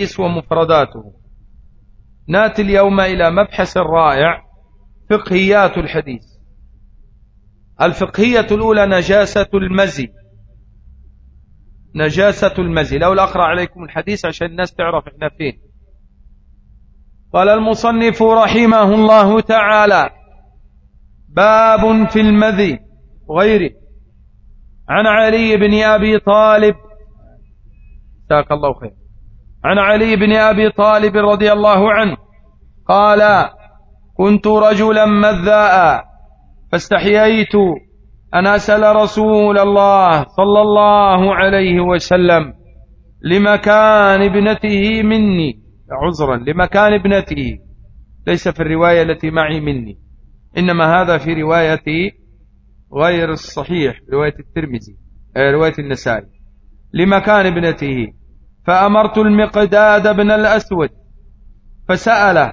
الحديث ومفرداته. نأتي اليوم إلى مبحث رائع فقهيات الحديث. الفقهية الأولى نجاسة المزي. نجاسة المزي. لو أقرأ عليكم الحديث عشان الناس تعرف إحنا فين. قال المصنف رحمه الله تعالى باب في المذي غيره عن علي بن أبي طالب. جزاك الله خير. عن علي بن أبي طالب رضي الله عنه قال كنت رجلا مذاء فاستحييت أن أسأل رسول الله صلى الله عليه وسلم لمكان ابنته مني. عذرا لمكان ابنته. ليس في الرواية التي معي مني إنما هذا في رواية غير الصحيح رواية الترمذي آه، رواية النسائي. لمكان ابنته. فأمرت المقداد بن الأسود فسأله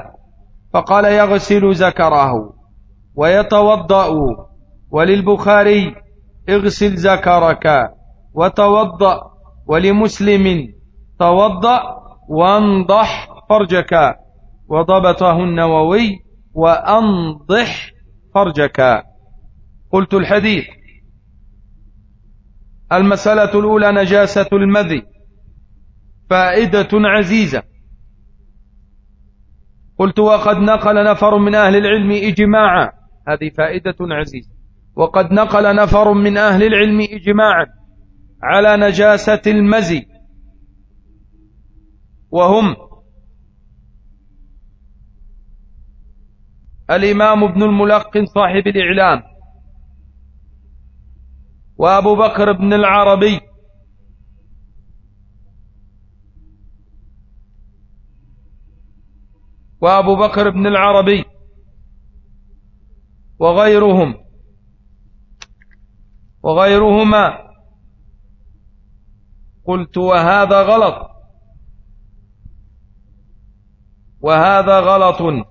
فقال يغسل ذكره ويتوضأ وللبخاري اغسل ذكرك وتوضأ ولمسلم توضأ وانضح فرجك وضبطه النووي وأنضح فرجك. قلت الحديث. المسألة الأولى نجاسة المذي. فائدة عزيزة. قلت وقد نقل نفر من أهل العلم إجماعا. هذه فائدة عزيزة. وقد نقل نفر من أهل العلم إجماعا على نجاسة المزي. وهم الإمام ابن الملقن صاحب الإعلام. وأبو بكر بن العربي. وأبو بكر بن العربي وغيرهم وغيرهما قلت وهذا غلط وهذا غلط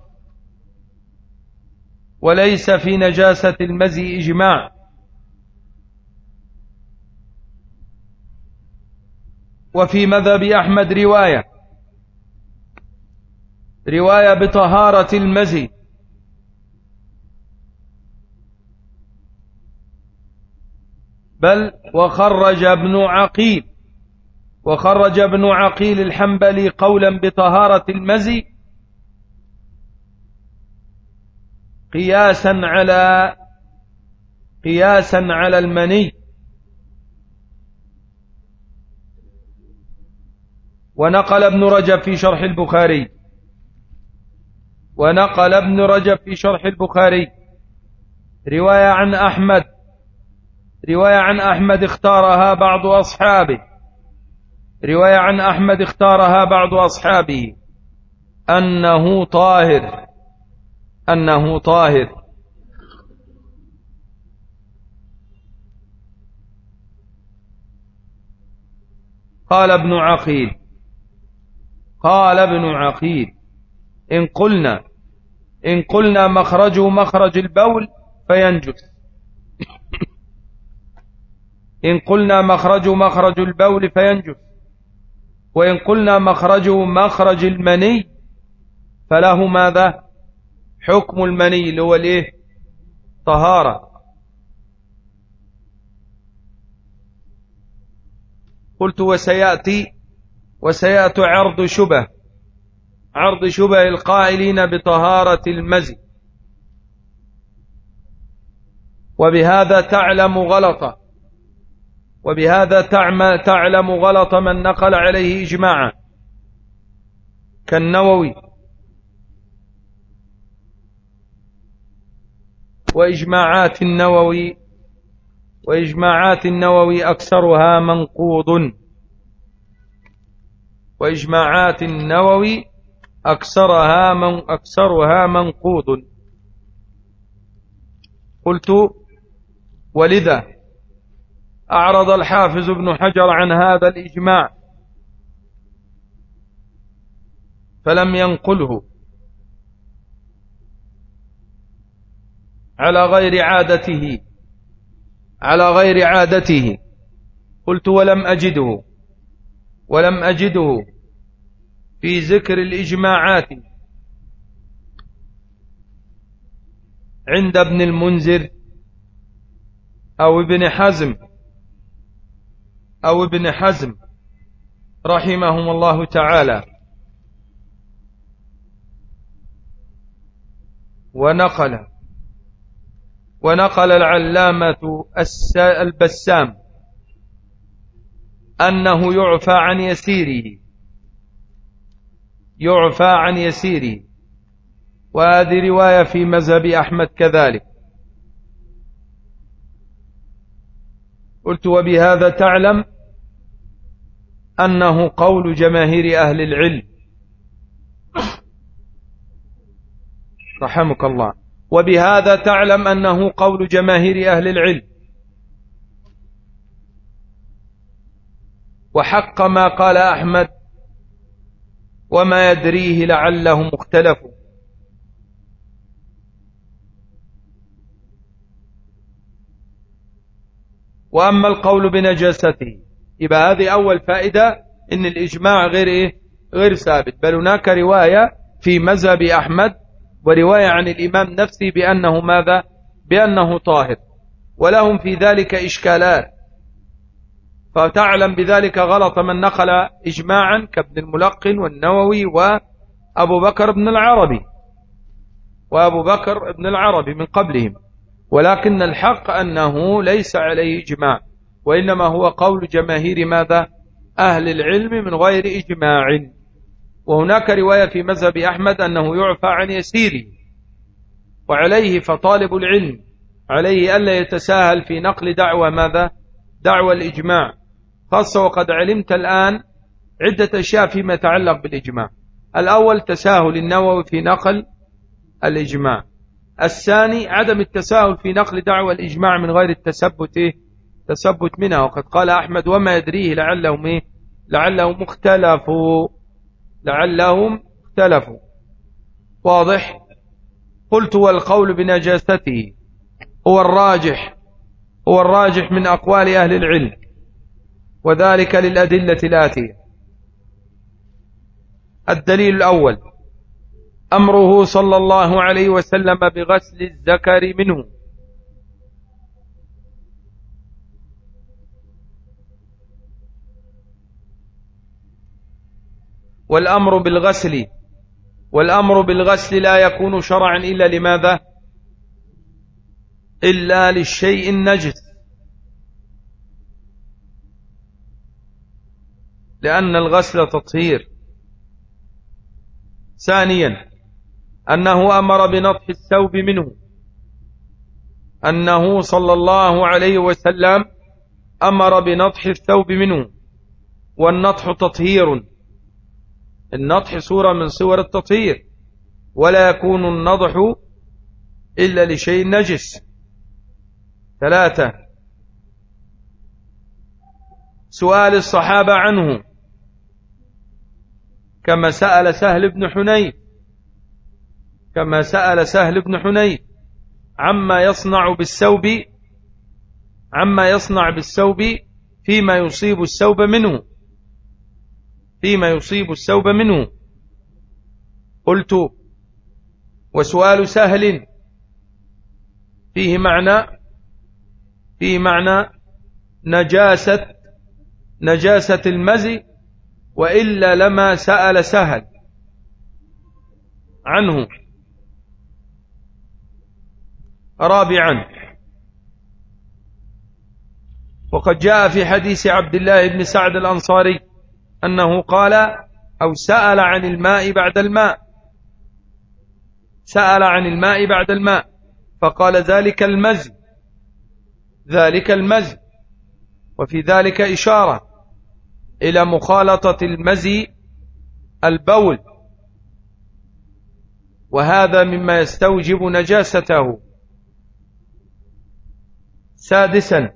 وليس في نجاسة المزي إجماع وفي مذهب أحمد رواية رواية بطهارة المزي. بل وخرج ابن عقيل وخرج ابن عقيل الحنبلي قولا بطهارة المزي قياسا على قياسا على المني. ونقل ابن رجب في شرح البخاري. ونقل ابن رجب في شرح البخاري. رواية عن أحمد. رواية عن أحمد اختارها بعض أصحابه. رواية عن أحمد اختارها بعض أصحابه. أنه طاهر. أنه طاهر. قال ابن عقيل. قال ابن عقيل. إن قلنا إن قلنا مخرجه مخرج البول فينجس. إن قلنا مخرجه مخرج البول فينجس. وإن قلنا مخرجه مخرج المني فله ماذا حكم المني اللي هو الإيه؟ طهارة. قلت وسيأتي وسيأتي عرض شبه. عرض شبه القائلين بطهارة المزي. وبهذا تعلم غلطه وبهذا تعلم غلط من نقل عليه إجماعا. كالنووي. وإجماعات النووي وإجماعات النووي أكثرها منقوض. وإجماعات النووي أكثرها من أكثرها منقوض قلت ولذا أعرض الحافظ ابن حجر عن هذا الإجماع؟ فلم ينقله. على غير عادته. على غير عادته. قلت ولم أجده. ولم أجده. في ذكر الإجماعات. عند ابن المنذر أو ابن حزم أو ابن حزم رحمهم الله تعالى. ونقل ونقل العلامة البسام أنه يعفى عن يسيره. يعفى عن يسيره وهذه رواية في مذهب أحمد كذلك. قلت وبهذا تعلم أنه قول جماهير أهل العلم. رحمك الله. وبهذا تعلم أنه قول جماهير أهل العلم. وحق ما قال أحمد وما يدريه لعلهم اختلفوا وأما القول بنجاسته يبقى هذه أول فائدة إن الإجماع غير إيه؟ غير ثابت. بل هناك رواية في مذهب أحمد ورواية عن الإمام نفسه بأنه ماذا؟ بأنه طاهر. ولهم في ذلك إشكالات. فتعلم بذلك غلط من نقل إجماعا كابن الملقن والنووي وأبو بكر بن العربي. وأبو بكر بن العربي من قبلهم. ولكن الحق أنه ليس عليه إجماع وإنما هو قول جماهير ماذا؟ أهل العلم من غير إجماع. وهناك رواية في مذهب أحمد أنه يعفى عن يسيره وعليه فطالب العلم عليه ألا يتساهل في نقل دعوة ماذا؟ دعوة الإجماع. خاصة وقد علمت الآن عدة أشياء فيما يتعلق بالإجماع. الأول تساهل النووي في نقل الإجماع. الثاني عدم التساهل في نقل دعوة الإجماع من غير التثبت تثبت منها. وقد قال أحمد وما يدريه لعلهم إيه؟ لعلهم اختلفوا. لعلهم اختلفوا. واضح؟ قلت والقول بنجاسته. هو الراجح. هو الراجح من أقوال أهل العلم. وذلك للأدلة الآتية. الدليل الأول أمره صلى الله عليه وسلم بغسل الذكر منه. والأمر بالغسل والأمر بالغسل لا يكون شرعا إلا لماذا؟ إلا للشيء النجس. لأن الغسل تطهير. ثانيا أنه أمر بنطح الثوب منه. أنه صلى الله عليه وسلم أمر بنطح الثوب منه. والنطح تطهير. النطح صورة من صور التطهير. ولا يكون النضح إلا لشيء نجس. ثلاثة سؤال الصحابة عنه. كما سأل سهل بن حنين. كما سأل سهل بن حنين. عما يصنع بالثوب عما يصنع بالثوب فيما يصيب الثوب منه. فيما يصيب الثوب منه. قلت وسؤال سهل. فيه معنى فيه معنى نجاسة نجاسة المزي وإلا لما سأل سهل عنه. رابعا. وقد جاء في حديث عبد الله بن سعد الأنصاري أنه قال أو سأل عن الماء بعد الماء. سأل عن الماء بعد الماء. فقال ذلك المزي ذلك المزي وفي ذلك إشارة. إلى مخالطة المزي البول. وهذا مما يستوجب نجاسته. سادسا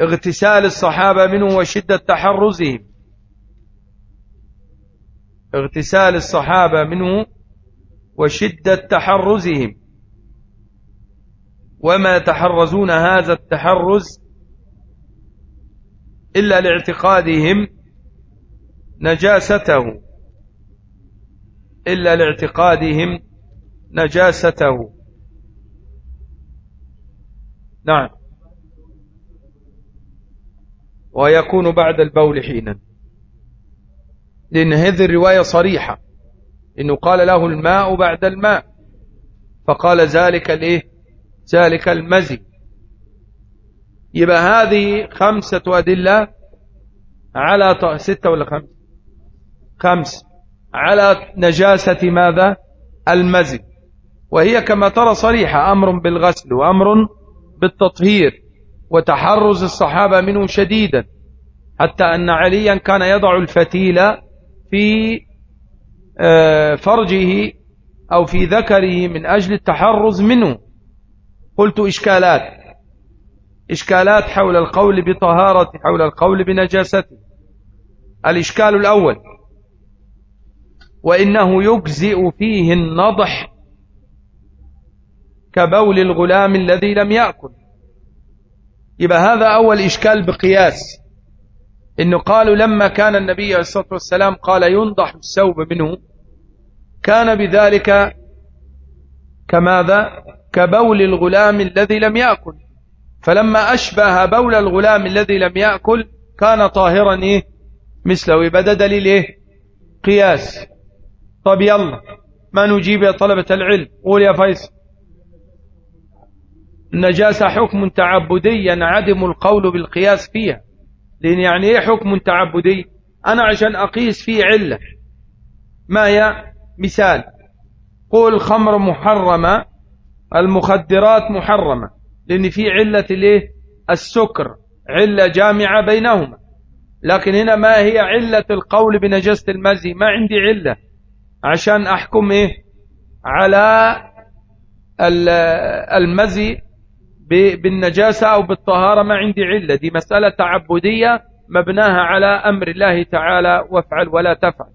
اغتسال الصحابة منه وشدة تحرزهم. اغتسال الصحابة منه وشدة تحرزهم. وما يتحرزون هذا التحرز إلا لاعتقادهم نجاسته إلا لاعتقادهم نجاسته نعم. ويكون بعد البول حينا. لأن هذه الرواية صريحة. إنه قال له الماء بعد الماء. فقال ذلك الايه ذلك المزي. يبقى هذه خمسة أدلة على ستة ولا خمسة خمس. على نجاسة ماذا؟ المزي. وهي كما ترى صريحة أمر بالغسل وأمر بالتطهير وتحرز الصحابة منه شديدا حتى أن عليا كان يضع الفتيل في آه، فرجه أو في ذكره من أجل التحرز منه. قلت إشكالات. إشكالات حول القول بطهارة حول القول بنجاسته. الإشكال الأول وإنه يجزئ فيه النضح كبول الغلام الذي لم يأكل. يبقى هذا أول إشكال بقياس. إنه قالوا لما كان النبي عليه الصلاة والسلام قال ينضح الثوب منه كان بذلك كماذا؟ كبول الغلام الذي لم يأكل. فلما أشبه بول الغلام الذي لم يأكل كان طاهرا إيه؟ مثله. يبقى دليل إيه؟ قياس. طب يلا ما نجيب يا طلبة العلم؟ قول يا فيصل. النجاسة حكم تعبدي عدم القول بالقياس فيها. لأن يعني إيه حكم تعبدي؟ أنا عشان أقيس فيه علة. ما هي؟ مثال. قول خمر محرمة المخدرات محرمة. لأن في علة الإيه؟ السكر علة جامعة بينهما. لكن هنا ما هي علة القول بنجاسة المزي؟ ما عندي علة. عشان أحكم إيه؟ على المزي بالنجاسة أو بالطهارة ما عندي علة. دي مسألة تعبدية مبناها على أمر الله تعالى وافعل ولا تفعل.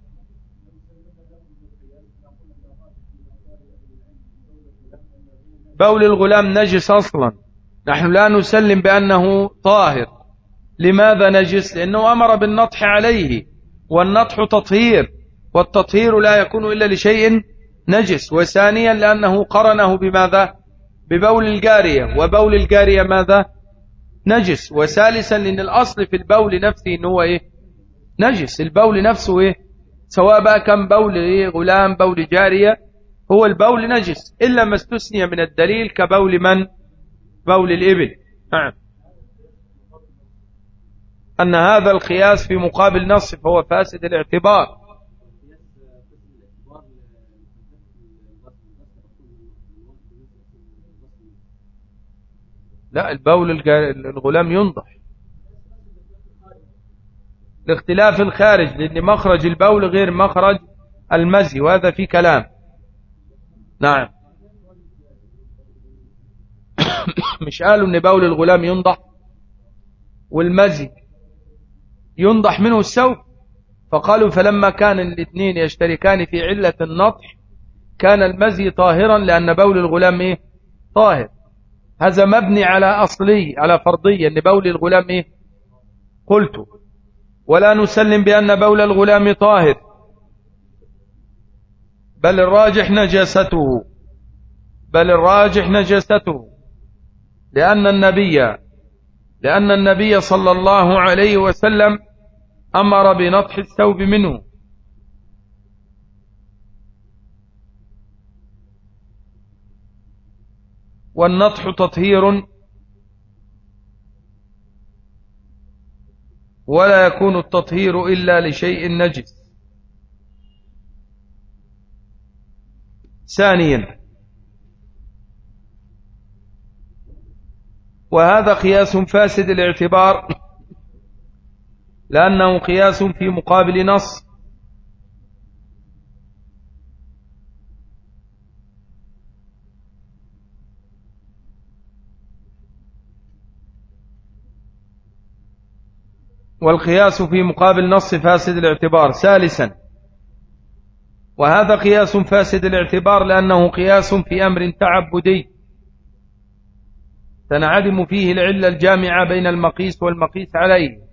بول الغلام نجس أصلا. نحن لا نسلم بأنه طاهر. لماذا نجس؟ لأنه أمر بالنطح عليه والنطح تطهير والتطهير لا يكون إلا لشيء نجس. وثانيا لأنه قرنه بماذا؟ ببول الجارية. وبول الجارية ماذا؟ نجس. وثالثا لأن الأصل في البول نفسه إنه هو إيه؟ نجس. البول نفسه إيه؟ سواء بقى كان بول إيه؟ غلام بول جارية هو البول نجس. إلا ما استثني من الدليل كبول من؟ بول الإبل. نعم. أن هذا القياس في مقابل نص فهو فاسد الاعتبار. لا البول الغلام ينضح. لاختلاف الخارج لأن مخرج البول غير مخرج المزي وهذا في كلام. نعم. مش قالوا ان بول الغلام ينضح والمزي ينضح منه السوق فقالوا فلما كان الاثنين يشتركان في علة النطح كان المزي طاهرا لأن بول الغلام إيه؟ طاهر. هذا مبني على أصلي على فرضية. أن بول الغلام إيه؟ قلت. ولا نسلم بأن بول الغلام طاهر. بل الراجح نجاسته. بل الراجح نجاسته. لأن النبي لأن النبي صلى الله عليه وسلم أمر بنطح الثوب منه. والنطح تطهير ولا يكون التطهير إلا لشيء نجس. ثانيا وهذا قياس فاسد الاعتبار لأنه قياس في مقابل نص. والقياس في مقابل نص فاسد الاعتبار ثالثا. وهذا قياس فاسد الاعتبار لأنه قياس في أمر تعبدي. تنعدم فيه العلة الجامعة بين المقيس والمقيس عليه.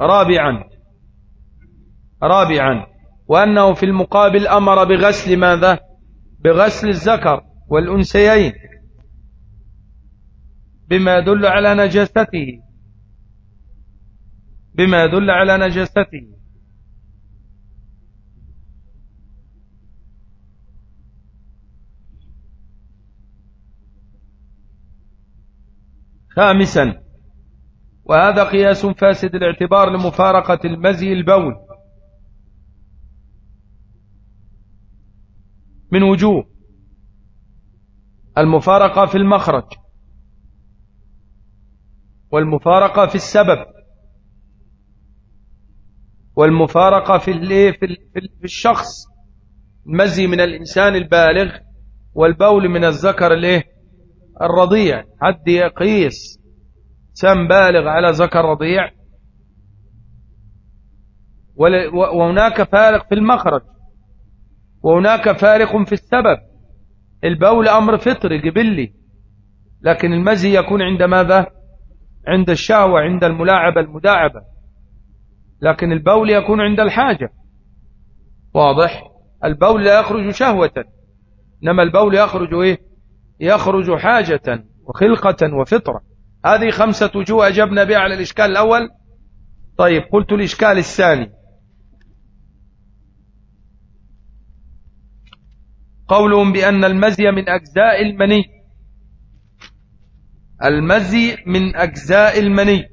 رابعا. رابعا. وأنه في المقابل أمر بغسل ماذا؟ بغسل الذكر والأنسيين بما يدل على نجاسته. بما يدل على نجاسته. خامسا. وهذا قياس فاسد الاعتبار لمفارقة المزي البول. من وجوه. المفارقة في المخرج. والمفارقة في السبب. والمفارقة في في الشخص. المزي من الإنسان البالغ والبول من الذكر الإيه الرضيع حد يقيس سم بالغ على ذكر رضيع وهناك فارق في المخرج. وهناك فارق في السبب. البول أمر فطري جبلي لكن المزي يكون عند ماذا؟ عند الشهوة عند الملاعبة المداعبة. لكن البول يكون عند الحاجة. واضح؟ البول لا يخرج شهوة. إنما البول يخرج إيه؟ يخرج حاجة وخلقة وفطرة. هذه خمسة وجوه أجبنا بها على الإشكال الأول. طيب قلت الإشكال الثاني. قولهم بأن المزي من أجزاء المني. المزي من أجزاء المني.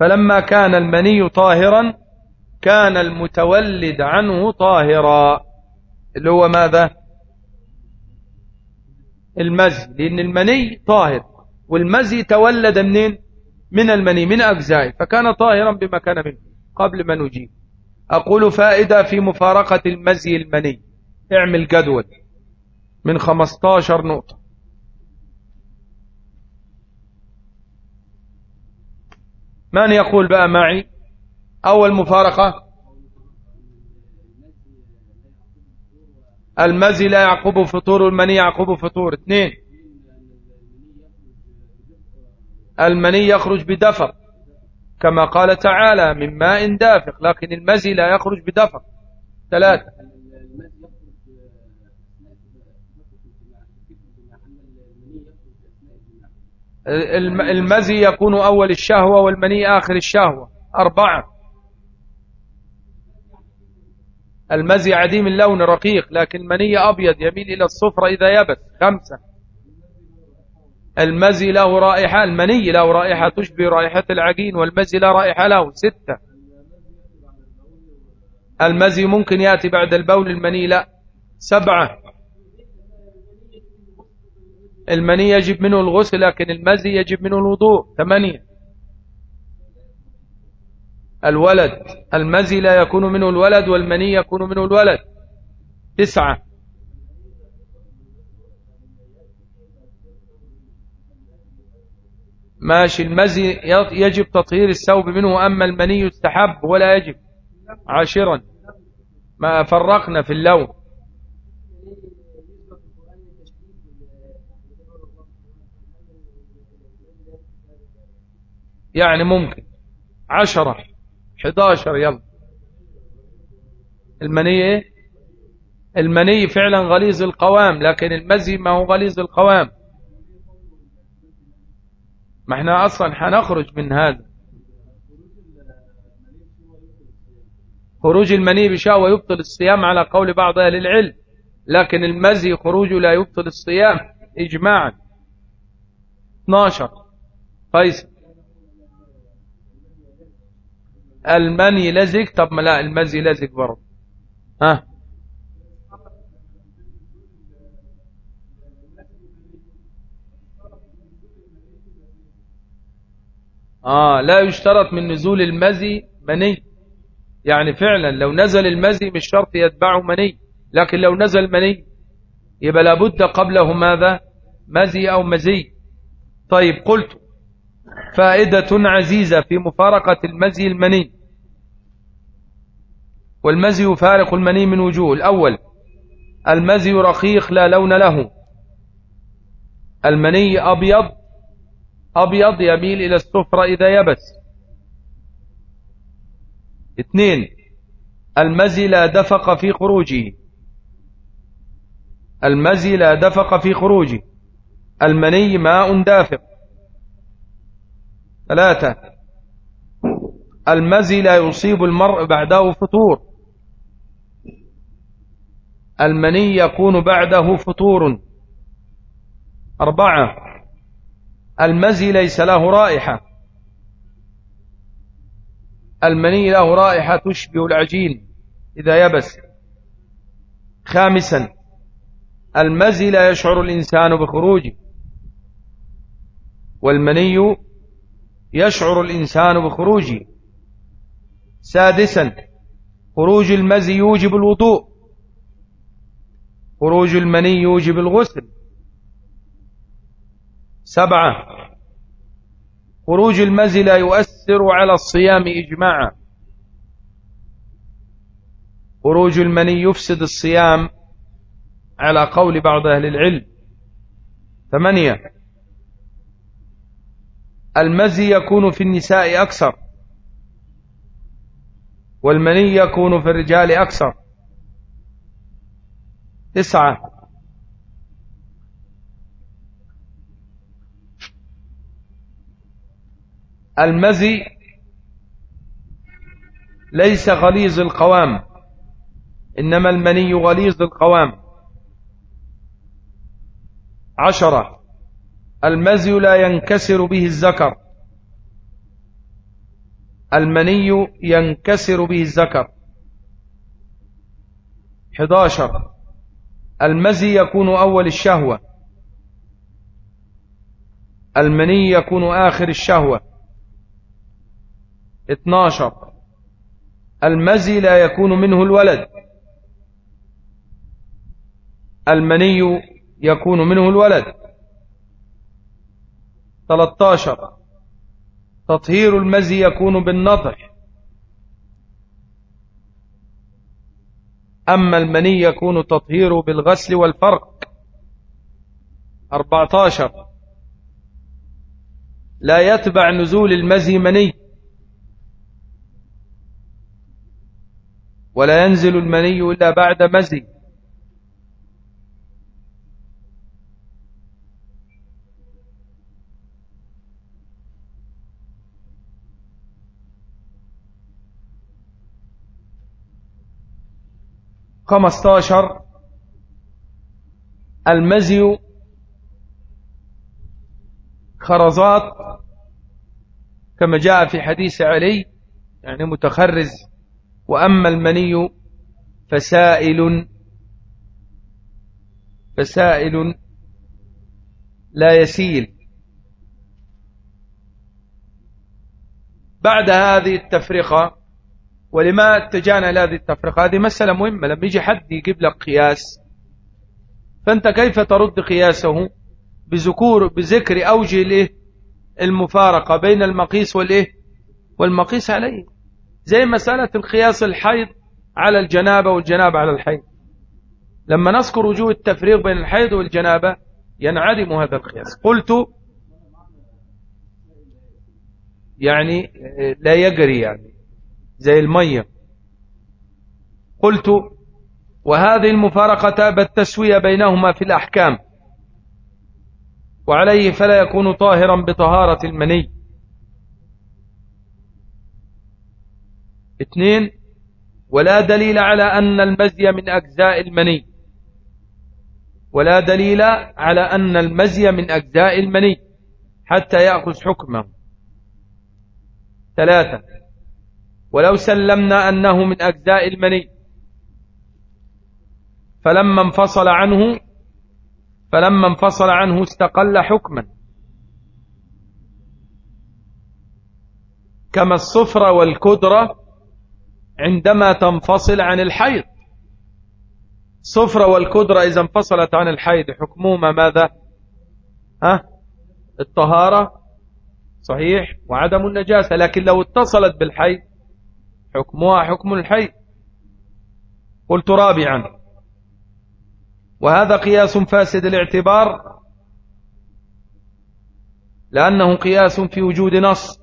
فلما كان المني طاهرا كان المتولد عنه طاهرا. اللي هو ماذا؟ المزي لأن المني طاهر والمزي تولد منين؟ من المني من أجزائه فكان طاهرا بما كان منه قبل ما نجيب. أقول فائدة في مفارقة المزي المني. اعمل جدول من 15 نقطة. من يقول بقى معي؟ أول مفارقة؟ المزي لا يعقب فطور المني يعقب فطور. اثنين. المني يخرج بدفق كما قال تعالى من ماء دافق لكن المزي لا يخرج بدفق. ثلاثة. المزي يكون أول الشهوة والمني آخر الشهوة. أربعة. المزي عديم اللون رقيق لكن المني أبيض يميل إلى الصفرة إذا يبس خمسة. المزي له رائحة المني له رائحة تشبه رائحة العجين والمزي لا رائحة له. ستة. المزي ممكن يأتي بعد البول المني لا. سبعة. المني يجب منه الغسل لكن المزي يجب منه الوضوء. ثمانية. الولد المزي لا يكون منه الولد والمني يكون منه الولد. تسعة. ماشي. المزي يجب تطهير الثوب منه أما المني يستحب ولا يجب. عاشرا. ما فرقنا في اللون. يعني ممكن. عشرة. حداشر يلا. المني إيه؟ المني فعلا غليظ القوام لكن المزي ما هو غليظ القوام. ما إحنا أصلا حنخرج من هذا. خروج المني بشهوة يبطل الصيام على قول بعض أهل العلم لكن المزي خروجه لا يبطل الصيام اجماعا. 12 فيصل. المني لزق طب ما لا المزي لزق برضه. ها؟ آه لا يشترط من نزول المزي مني. يعني فعلا لو نزل المزي مش شرط يتبعه مني لكن لو نزل مني يبقى لابد قبله ماذا؟ مزي أو مزي. طيب قلت فائدة عزيزة في مفارقة المزي المني. والمزي يفارق المني من وجوه. الأول المزي رقيق لا لون له. المني أبيض أبيض يميل إلى السفرة إذا يبس. اثنين المزي لا دفق في خروجه. المزي لا دفق في خروجه. المني ماء دافق. ثلاثة. المزي لا يصيب المرء بعده فطور المني يكون بعده فطور أربعة. المزي ليس له رائحة. المني له رائحة تشبه العجين إذا يبس. خامسا. المزي لا يشعر الإنسان بخروجه. والمني يشعر الإنسان بخروجه. سادسا خروج المزي يوجب الوضوء. خروج المني يوجب الغسل. سبعة خروج المزي لا يؤثر على الصيام إجماعا. خروج المني يفسد الصيام على قول بعض أهل العلم. ثمانية المزي يكون في النساء أكثر والمني يكون في الرجال أكثر. تسعة. المزي ليس غليظ القوام إنما المني غليظ القوام. عشرة. المزي لا ينكسر به الذكر. المني ينكسر به الذكر. 11 المزي يكون أول الشهوة. المني يكون آخر الشهوة. 12 المزي لا يكون منه الولد. المني يكون منه الولد. 13 تطهير المزي يكون بالنضح أما المني يكون تطهيره بالغسل والفرق. 14 لا يتبع نزول المزي مني. ولا ينزل المني إلا بعد مزي. خمستاشر. المزي خرزات. كما جاء في حديث علي يعني متخرز. وأما المني فسائل. فسائل. لا يسيل. بعد هذه التفرقة ولما اتجانا إلى هذه التفرقة هذه مسألة مهمة لما يجي حد يجيب لك قياس فأنت كيف ترد قياسه بذكور بذكر أوجه له المفارقة بين المقيس والإيه؟ والمقيس عليه. زي مسألة القياس الحيض على الجنابة والجنابة على الحيض. لما نذكر وجوه التفريق بين الحيض والجنابة ينعدم هذا القياس. قلت يعني لا يجري يعني. زي المية. قلت وهذه المفارقة بالتسوية بينهما في الأحكام. وعليه فلا يكون طاهرا بطهارة المني. اثنين ولا دليل على أن المزي من أجزاء المني. ولا دليل على أن المزي من أجزاء المني حتى يأخذ حكمه. ثلاثة ولو سلمنا أنه من أجزاء المني. فلما انفصل عنه فلما انفصل عنه استقل حكما. كما الصفرة والكدرة عندما تنفصل عن الحيض. الصفرة والكدرة إذا انفصلت عن الحيض حكمهما ماذا؟ ها؟ الطهارة صحيح وعدم النجاسة. لكن لو اتصلت بالحيض حكمها حكم الحي. قلت رابعا. وهذا قياس فاسد الاعتبار لأنه قياس في وجود نص.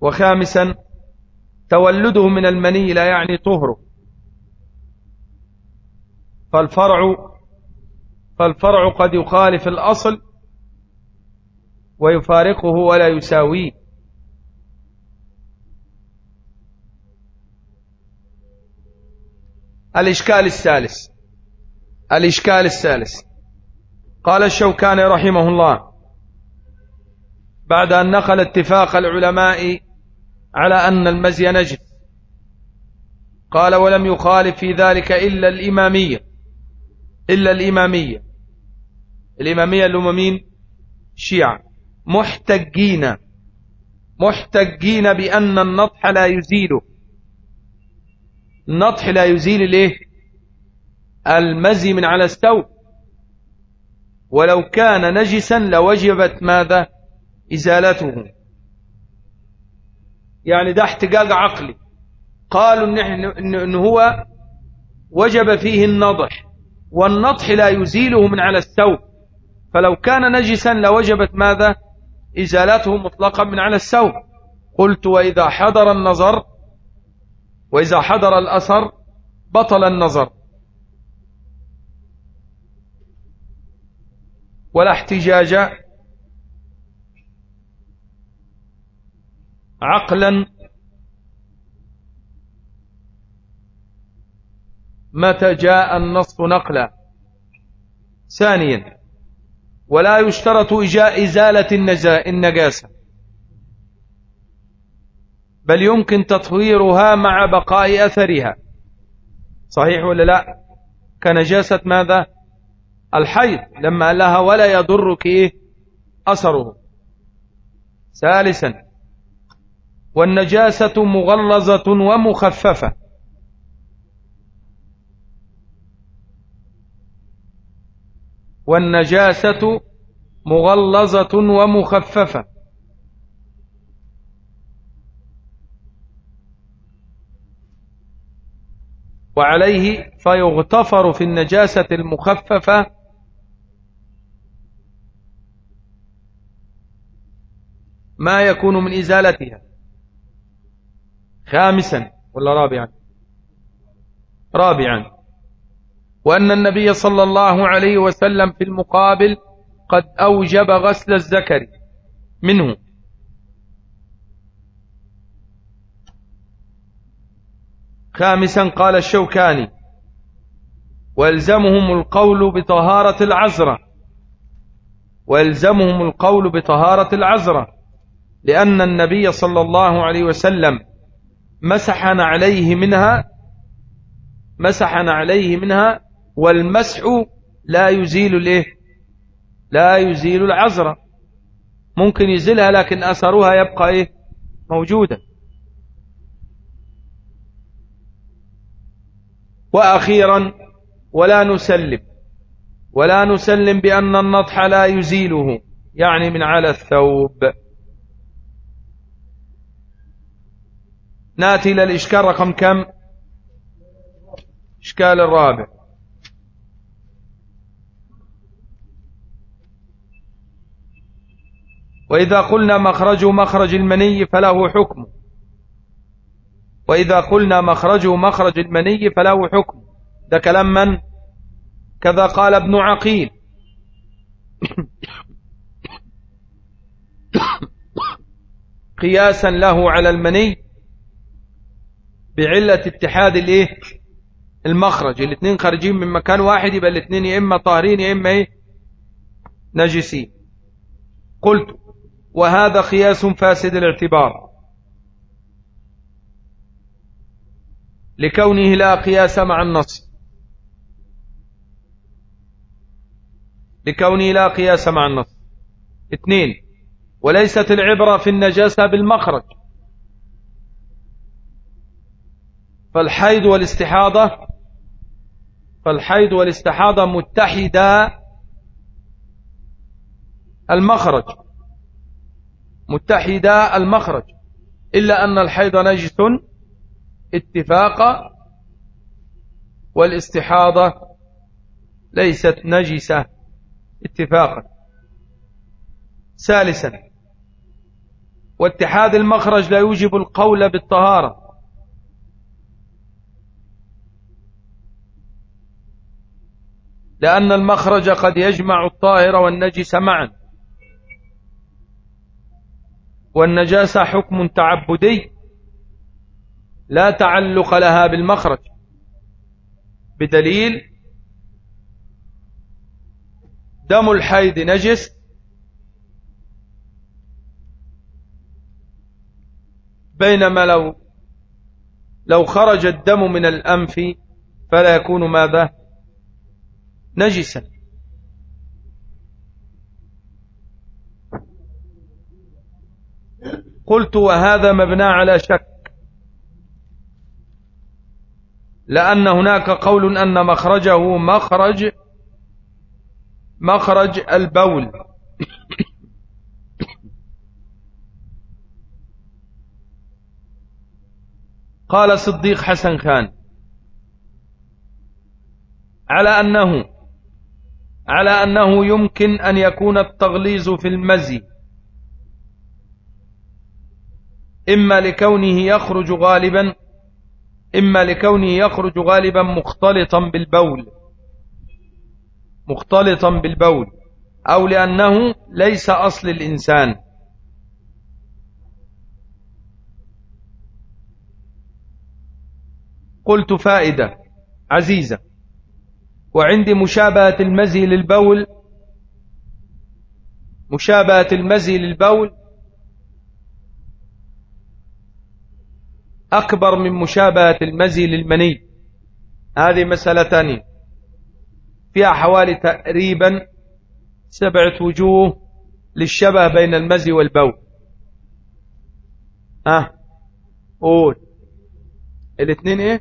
وخامسا تولده من المني لا يعني طهره. فالفرع فالفرع قد يخالف الأصل ويفارقه ولا يساويه. الإشكال الثالث. الإشكال الثالث. قال الشوكاني رحمه الله بعد أن نقل اتفاق العلماء على أن المزي نجد. قال ولم يخالف في ذلك إلا الإمامية. إلا الإمامية. الإمامية الأممين شيعة. محتجين. محتجين بأن النطح لا يزيله النطح لا يزيل الايه؟ المزي من على الثوب ولو كان نجسا لوجبت ماذا؟ إزالته. يعني ده احتجاج عقلي. قالوا إن هو وجب فيه النضح. والنطح لا يزيله من على الثوب فلو كان نجسا لوجبت ماذا؟ إزالته مطلقا من على الثوب قلت وإذا حضر النظر وإذا حضر الأثر بطل النظر. ولا احتجاج عقلا متى جاء النص نقلا. ثانيا ولا يشترط إزالة النجاسة. بل يمكن تطهيرها مع بقاء أثرها. صحيح ولا لا؟ كنجاسة ماذا؟ الحيض لما لها ولا يضرك إيه؟ أثره. ثالثا والنجاسة مغلظة ومخففة. والنجاسة مغلظة ومخففة. وعليه فيغتفر في النجاسة المخففة. ما يكون من إزالتها. خامسا ولا رابعا؟ رابعا. وأن النبي صلى الله عليه وسلم في المقابل قد أوجب غسل الذكر منه. خامسا قال الشوكاني والزمهم القول بطهارة العزرة والزمهم القول بطهارة العزرة لأن النبي صلى الله عليه وسلم مسحنا عليه منها مسحنا عليه منها والمسح لا يزيل الإيه؟ لا يزيل العزرة ممكن يزيلها لكن أثرها يبقى إيه؟ موجودا. وأخيرا ولا نسلم ولا نسلم بأن النطح لا يزيله يعني من على الثوب. نأتي إلى الإشكال رقم كم؟ إشكال الرابع. وإذا قلنا مخرجه مخرج المني فله حكم وإذا قلنا مخرجه مخرج المني فله حكم. ده كلام من؟ كذا قال ابن عقيل. قياسا له على المني بعلة اتحاد الإيه؟ المخرج. الاثنين خارجين من مكان واحد يبقى الاثنين يا إما طاهرين يا إما إيه؟ نجسين. قلت وهذا قياس فاسد الاعتبار. لكونه لا قياس مع النص. لكونه لا قياس مع النص. اثنين وليست العبرة في النجاسة بالمخرج. فالحيض والاستحاضة فالحيض والاستحاضة متحدا المخرج. متحدا المخرج. إلا أن الحيض نجس اتفاقا والاستحاضة ليست نجسة. اتفاقا ثالثا واتحاد المخرج لا يوجب القول بالطهارة. لأن المخرج قد يجمع الطاهر والنجس معا. والنجاسة حكم تعبدي. لا تعلق لها بالمخرج. بدليل دم الحيض نجس. بينما لو لو خرج الدم من الأنف فلا يكون ماذا؟ نجسا. قلت وهذا مبنى على شك. لأن هناك قول أن مخرجه مخرج مخرج البول. قال صديق حسن خان على أنه على أنه يمكن أن يكون التغليظ في المزي إما لكونه يخرج غالبا إما لكونه يخرج غالبا مختلطا بالبول مختلطا بالبول أو لأنه ليس أصل الإنسان. قلت فائدة عزيزة وعندي مشابهة المزي للبول مشابهة المزي للبول أكبر من مشابهة المزي للمني. هذه مسألة ثانية. فيها حوالي تقريبا سبعة وجوه للشبه بين المزي والبول. ها أه. قول. الاثنين إيه؟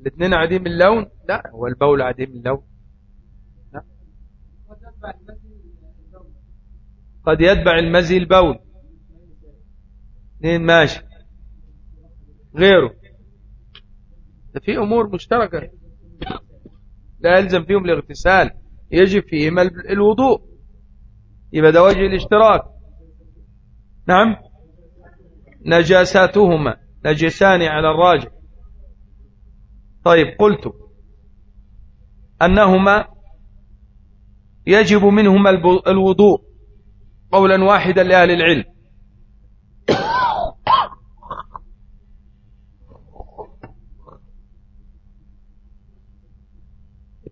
الاثنين عديم اللون؟ لا هو البول عديم اللون. لا. قد يتبع المزي البول. اثنين ماشي. غيره. ده في أمور مشتركة. لا يلزم فيهم الاغتسال. يجب فيهم الوضوء. يبقى ده وجه الاشتراك. نعم. نجاساتهما. نجسان على الراجع طيب قلت أنهما يجب منهما الوضوء. قولا واحدا لأهل العلم.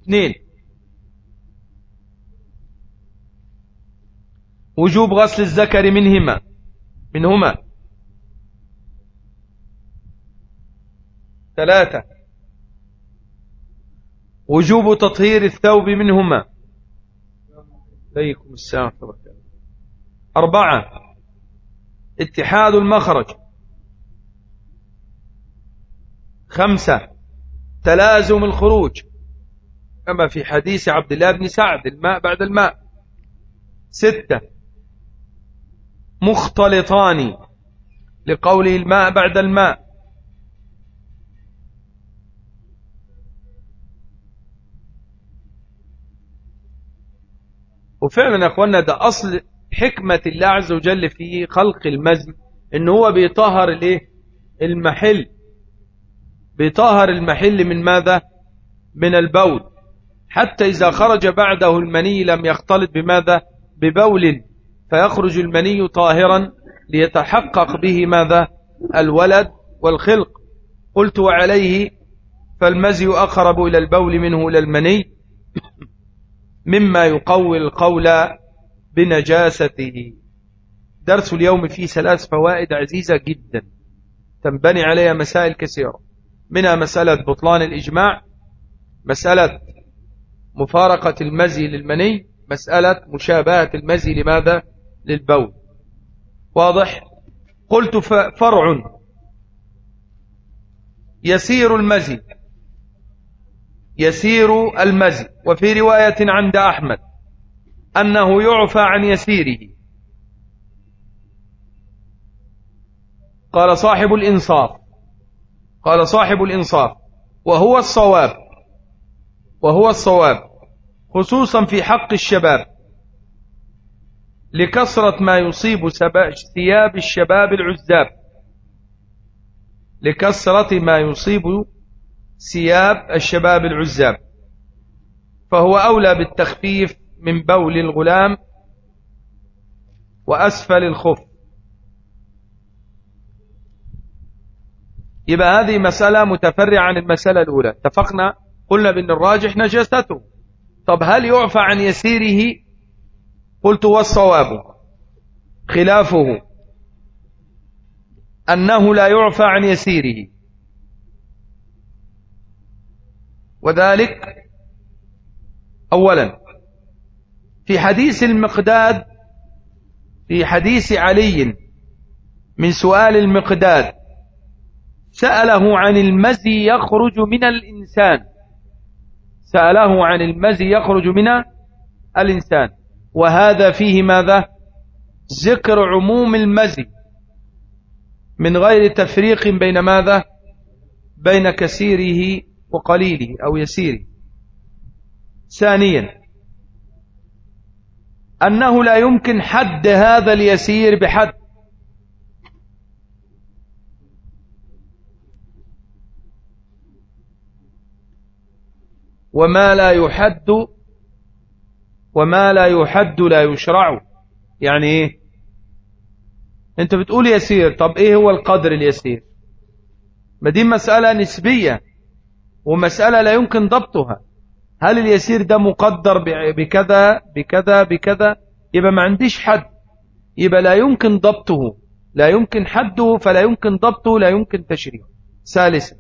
اثنين. وجوب غسل الذكر منهما. منهما. ثلاثة. وجوب تطهير الثوب منهما. عليكم السلام أربعة. اتحاد المخرج. خمسة. تلازم الخروج. كما في حديث عبد الله بن سعد الماء بعد الماء. ستة. مختلطان. لقوله الماء بعد الماء. وفعلا يا أخوانا ده أصل حكمة الله عز وجل في خلق المزن ان هو بيطهر الايه المحل. بيطهر المحل من ماذا؟ من البول. حتى إذا خرج بعده المني لم يختلط بماذا؟ ببول. فيخرج المني طاهرا ليتحقق به ماذا؟ الولد والخلق. قلت وعليه فالمزي أقرب إلى البول منه إلى المني مما يقوي القول بنجاسته. درس اليوم فيه ثلاث فوائد عزيزة جدا تنبني عليها مسائل كثيرة. منها مسألة بطلان الإجماع مسألة مفارقة المزي للمني مسألة مشابهة المزي لماذا؟ للبول. واضح؟ قلت فرع. يسير المزي. يسير المزي. وفي رواية عند أحمد أنه يعفى عن يسيره. قال صاحب الإنصاف. قال صاحب الإنصاف. وهو الصواب. وهو الصواب. خصوصا في حق الشباب. لكثرة ما يصيب ثياب الشباب العزاب. لكثرة ما يصيب ثياب الشباب العزاب. فهو أولى بالتخفيف من بول الغلام وأسفل الخف. يبقى هذه مسألة متفرعة عن المسألة الأولى. اتفقنا؟ قلنا بأن الراجح نجسته طب هل يعفى عن يسيره؟ قلت والصواب خلافه أنه لا يعفى عن يسيره. وذلك أولا في حديث المقداد في حديث علي من سؤال المقداد سأله عن المزي يخرج من الإنسان. سأله عن المزي يخرج من الإنسان. وهذا فيه ماذا؟ ذكر عموم المزي. من غير تفريق بين ماذا؟ بين كثيره وقليله أو يسيره. ثانيا أنه لا يمكن حد هذا اليسير بحد. وما لا يحد وما لا يحد لا يشرع. يعني إيه؟ أنت بتقول يسير طب إيه هو القدر اليسير؟ ما دي مسألة نسبية ومسألة لا يمكن ضبطها. هل اليسير ده مقدر بكذا بكذا بكذا؟ يبقى ما عنديش حد. يبقى لا يمكن ضبطه. لا يمكن حده فلا يمكن ضبطه لا يمكن تشريعه. ثالثا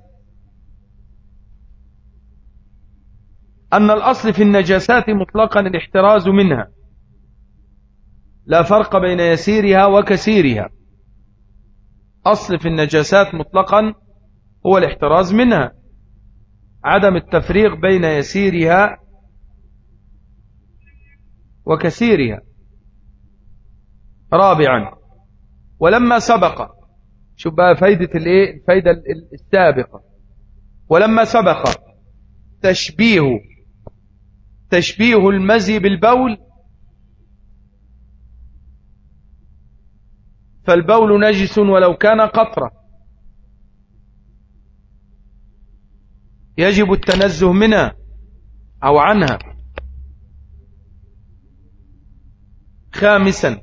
أن الأصل في النجاسات مطلقا الاحتراز منها. لا فرق بين يسيرها وكثيرها أصل في النجاسات مطلقا هو الاحتراز منها. عدم التفريق بين يسيرها وكثيرها رابعا ولما سبق شوف بقى فايدة الإيه؟ الفايدة السابقة. ولما سبق تشبيه تشبيه المزي بالبول فالبول نجس ولو كان قطرة. يجب التنزه منها أو عنها. خامسا.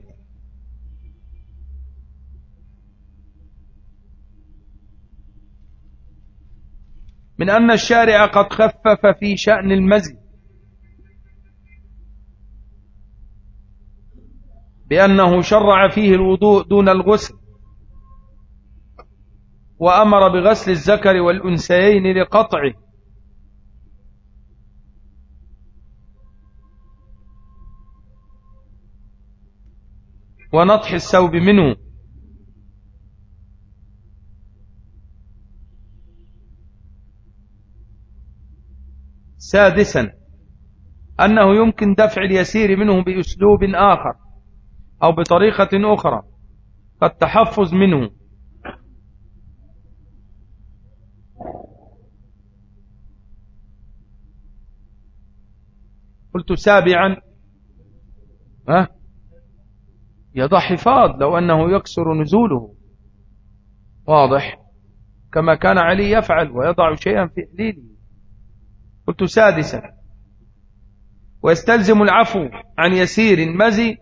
من أن الشارع قد خفف في شأن المزي بأنه شرع فيه الوضوء دون الغسل وأمر بغسل الذكر والأنسيين لقطعه. ونطح الثوب منه. سادسا أنه يمكن دفع اليسير منه بأسلوب آخر. أو بطريقة أخرى فالتحفظ منه. قلت سابعا ها؟ يضع حفاظ لو أنه يكسر نزوله. واضح. كما كان علي يفعل ويضع شيئا في إحليله قلت سادسا. ويستلزم العفو عن يسير مزي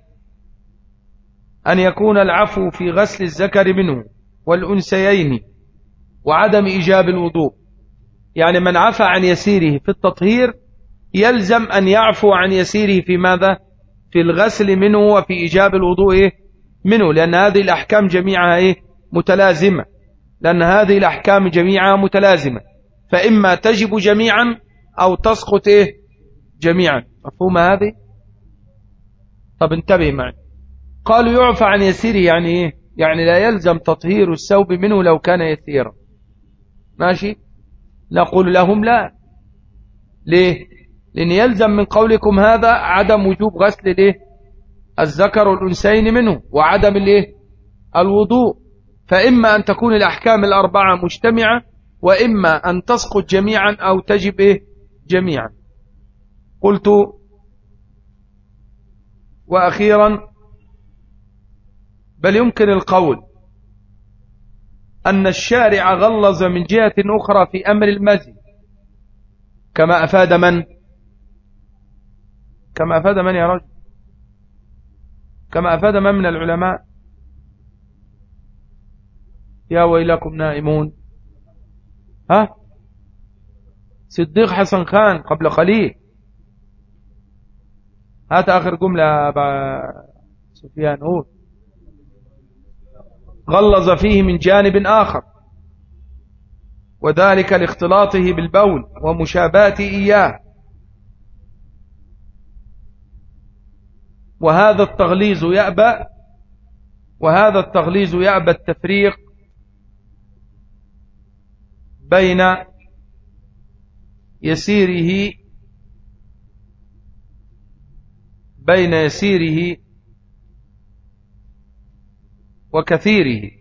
أن يكون العفو في غسل الذكر منه والأنسيين وعدم إيجاب الوضوء. يعني من عفى عن يسيره في التطهير يلزم أن يعفو عن يسيره في ماذا؟ في الغسل منه وفي إيجاب الوضوء إيه؟ منه. لأن هذه الأحكام جميعها إيه؟ متلازمة. لأن هذه الأحكام جميعها متلازمة. فإما تجب جميعا أو تسقط إيه؟ جميعا. مفهوم هذه؟ طب انتبه معي. قالوا يعفى عن يسيره يعني إيه؟ يعني لا يلزم تطهير الثوب منه لو كان يسيرا. ماشي؟ نقول لهم لا. ليه؟ لأن يلزم من قولكم هذا عدم وجوب غسل الايه الذكر والأنسين منه وعدم الايه الوضوء. فإما أن تكون الأحكام الأربعة مجتمعة وإما أن تسقط جميعا أو تجب إيه؟ جميعا. قلت وأخيرا بل يمكن القول أن الشارع غلظ من جهة أخرى في أمر المزي. كما أفاد من؟ كما أفاد من يا رجل؟ كما أفاد من من العلماء؟ يا ويلكم نائمون. ها؟ صديق حسن خان قبل قليل. هات آخر جملة أبا سفيان هو غلظ فيه من جانب آخر. وذلك لاختلاطه بالبول ومشاباته إياه. وهذا التغليظ يأبى وهذا التغليظ يأبى التفريق بين يسيره بين يسيره وكثيره.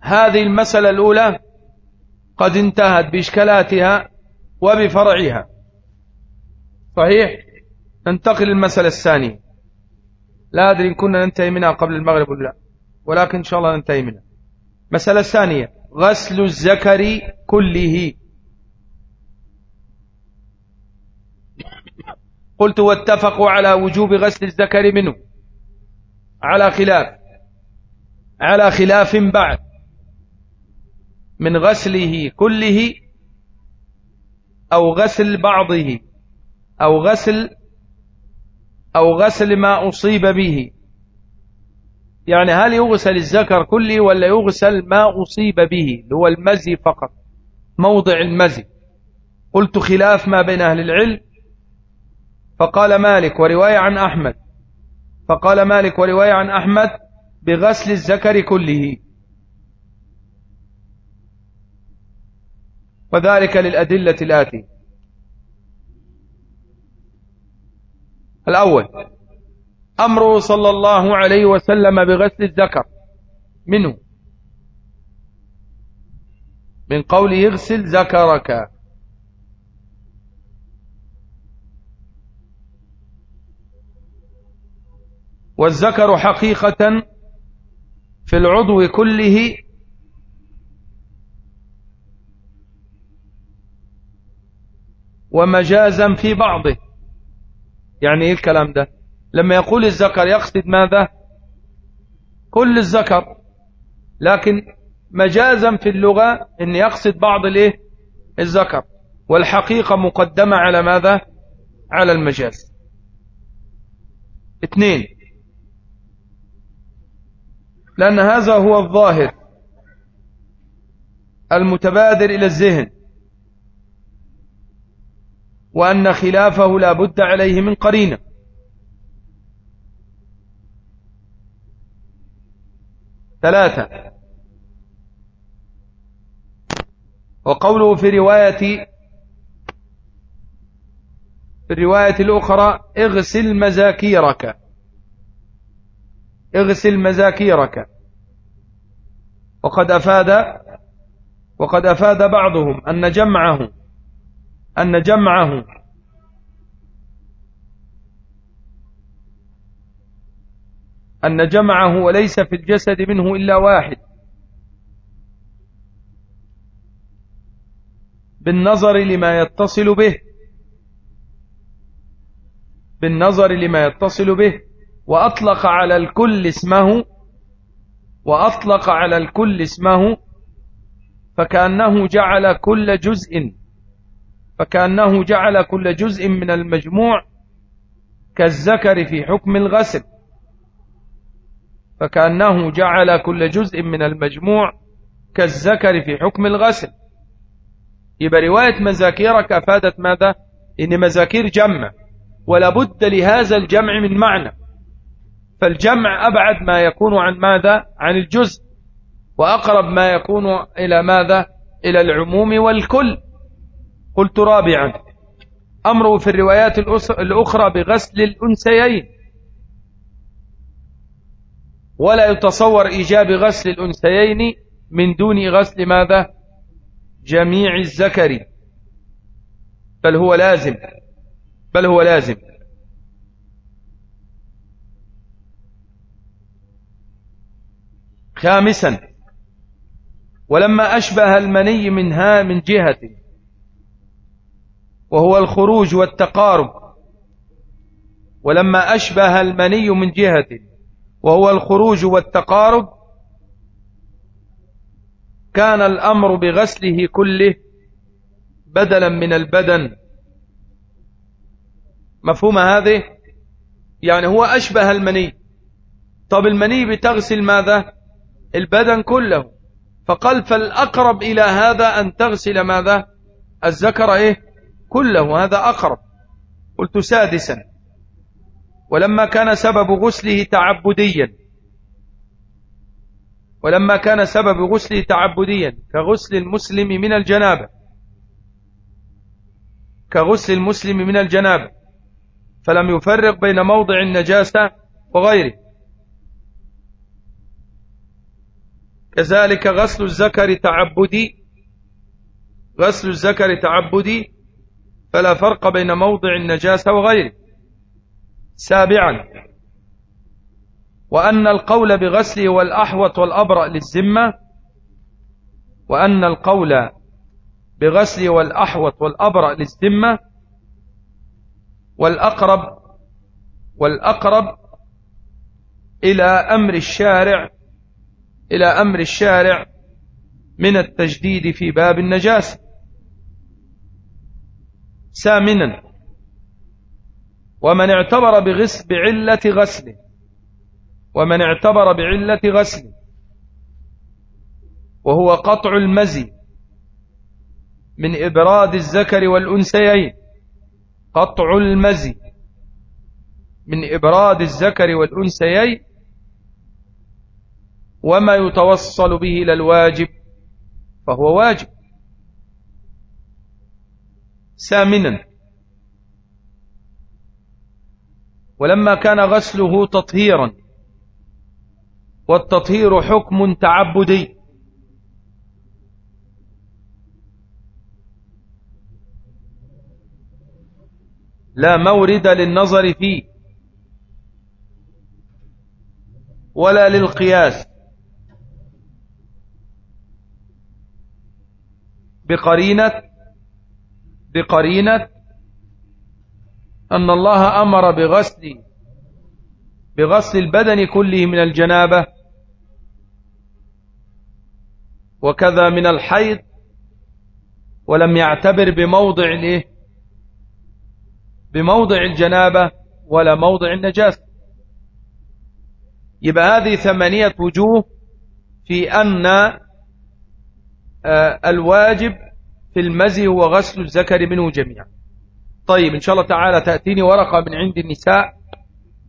هذه المسألة الأولى قد انتهت بإشكالاتها وبفرعها. صحيح؟ ننتقل للمسألة الثانية. لا أدري إن كنا ننتهي منها قبل المغرب ولا لا ولكن إن شاء الله ننتهي منها. مسألة الثانية غسل الذكر كله. قلت واتفقوا على وجوب غسل الذكر منه. على خلاف على خلاف بعد من غسله كله أو غسل بعضه أو غسل أو غسل ما أصيب به. يعني هل يغسل الذكر كله ولا يغسل ما أصيب به؟ هو المزي فقط موضع المزي. قلت خلاف ما بين أهل العلم. فقال مالك ورواية عن أحمد. فقال مالك ورواية عن أحمد بغسل الذكر كله. وذلك للأدلة الآتي. الأول أمره صلى الله عليه وسلم بغسل الذكر. منه. من قول يغسل ذكرك. والذكر حقيقة في العضو كله ومجازا في بعضه. يعني إيه الكلام ده؟ لما يقول الذكر يقصد ماذا؟ كل الذكر. لكن مجازا في اللغة إن يقصد بعض الإيه؟ الذكر. والحقيقة مقدمة على ماذا؟ على المجاز. اثنين. لأن هذا هو الظاهر المتبادر إلى الذهن وأن خلافه لا بد عليه من قرينة. ثلاثة. وقوله في رواية في الرواية الأخرى اغسل مزاكيرك اغسل مزاكيرك وقد أفاد وقد أفاد بعضهم أن جمعه أن جمعه أن جمعه وليس في الجسد منه إلا واحد. بالنظر لما يتصل به بالنظر لما يتصل به. وأطلق على الكل اسمه وأطلق على الكل اسمه فكأنه جعل كل جزء فكأنه جعل كل جزء من المجموع كالذكر في حكم الغسل فكأنه جعل كل جزء من المجموع كالذكر في حكم الغسل. يبقى رواية مذاكيرك أفادت ماذا؟ إن مذاكير جمع ولا بد لهذا الجمع من معنى. فالجمع أبعد ما يكون عن ماذا؟ عن الجزء. وأقرب ما يكون إلى ماذا؟ إلى العموم والكل. قلت رابعا. أمره في الروايات الأخرى بغسل الأنسيين ولا يتصور إيجاب غسل الأنسيين من دون غسل ماذا؟ جميع الذكر. بل هو لازم. بل هو لازم. خامسا ولما أشبه المني منها من جهة وهو الخروج والتقارب ولما أشبه المني من جهة وهو الخروج والتقارب كان الأمر بغسله كله بدلا من البدن. مفهوم هذه؟ يعني هو أشبه المني. طب المني بتغسل ماذا؟ البدن كله. فقال فالأقرب إلى هذا أن تغسل ماذا؟ الذكر إيه؟ كله هذا أقرب. قلت سادسا. ولما كان سبب غسله تعبديا. ولما كان سبب غسله تعبديا. كغسل المسلم من الجنابة. كغسل المسلم من الجنابة. فلم يفرق بين موضع النجاسة وغيره. كذلك غسل الذكر تعبدي. غسل الذكر تعبدي. فلا فرق بين موضع النجاسة وغيره. سابعا. وأن القول بغسله والأحوط والأبرأ للزمة وأن القول بغسله والأحوط والأبرأ للزمة والأقرب والأقرب إلى أمر الشارع إلى أمر الشارع من التجديد في باب النجاسة. سامنا ومن اعتبر بغسل بعلة غسله. ومن اعتبر بعلة غسله. وهو قطع المزي من إبراد الذكر والأنسيين قطع المزي من إبراد الذكر والأنسيين وما يتوصل به إلى الواجب فهو واجب. سامنا ولما كان غسله تطهيرا والتطهير حكم تعبدي. لا مورد للنظر فيه ولا للقياس. بقرينة بقرينة أن الله أمر بغسل بغسل البدن كله من الجنابة وكذا من الحيض ولم يعتبر بموضع الايه بموضع الجنابة ولا موضع النجاسة. يبقى هذه ثمانية وجوه في أن الواجب في المزي هو غسل الذكر منه جميعا. طيب إن شاء الله تعالى تأتيني ورقة من عند النساء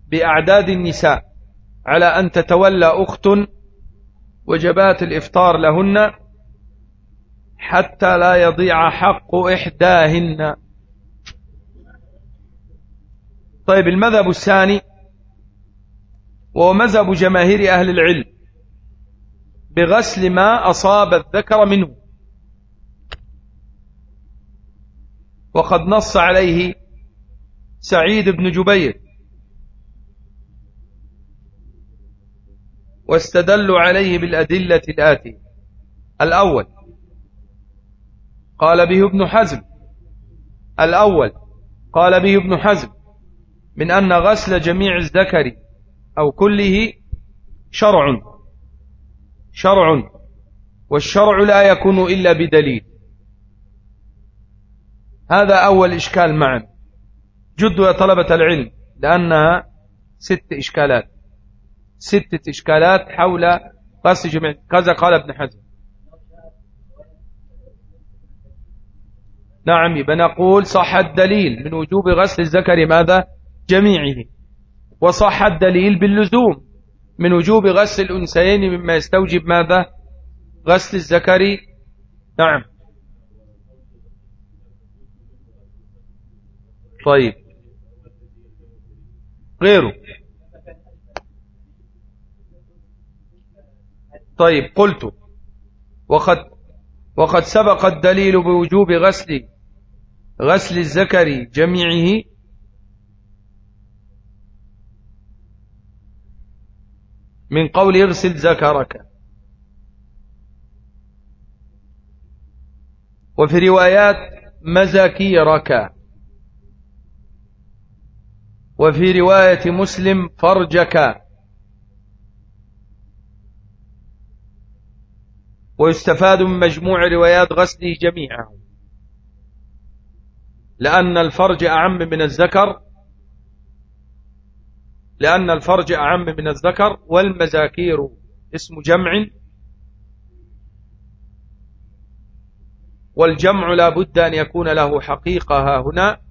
بأعداد النساء على أن تتولى أخت وجبات الإفطار لهن حتى لا يضيع حق إحداهن. طيب المذهب الثاني وهو مذهب جماهير أهل العلم. بغسل ما أصاب الذكر منه. وقد نص عليه سعيد بن جبير. واستدلوا عليه بالأدلة الآتي الأول قال به ابن حزم. الأول قال به ابن حزم من أن غسل جميع الذكر أو كله شرع. شرع والشرع لا يكون إلا بدليل. هذا أول إشكال معا. جدوا يا طلبة العلم لأنها ست إشكالات. ستة إشكالات حول غسل جميع كذا قال ابن حزم. نعم يبقى نقول صح الدليل من وجوب غسل الذكر ماذا؟ جميعه. وصح الدليل باللزوم. من وجوب غسل الأنسيين مما يستوجب ماذا؟ غسل الذكر. نعم. طيب. غيره. طيب قلت وقد وقد سبق الدليل بوجوب غسل غسل الذكر جميعه من قول اغسل ذكرك. وفي روايات مزاكيرك وفي رواية مسلم فرجك. ويستفاد من مجموع روايات غسله جميعه لأن الفرج أعم من الذكر لأن الفرج أعم من الذكر والمزاكير اسم جمع. والجمع لا بد أن يكون له حقيقة. هنا.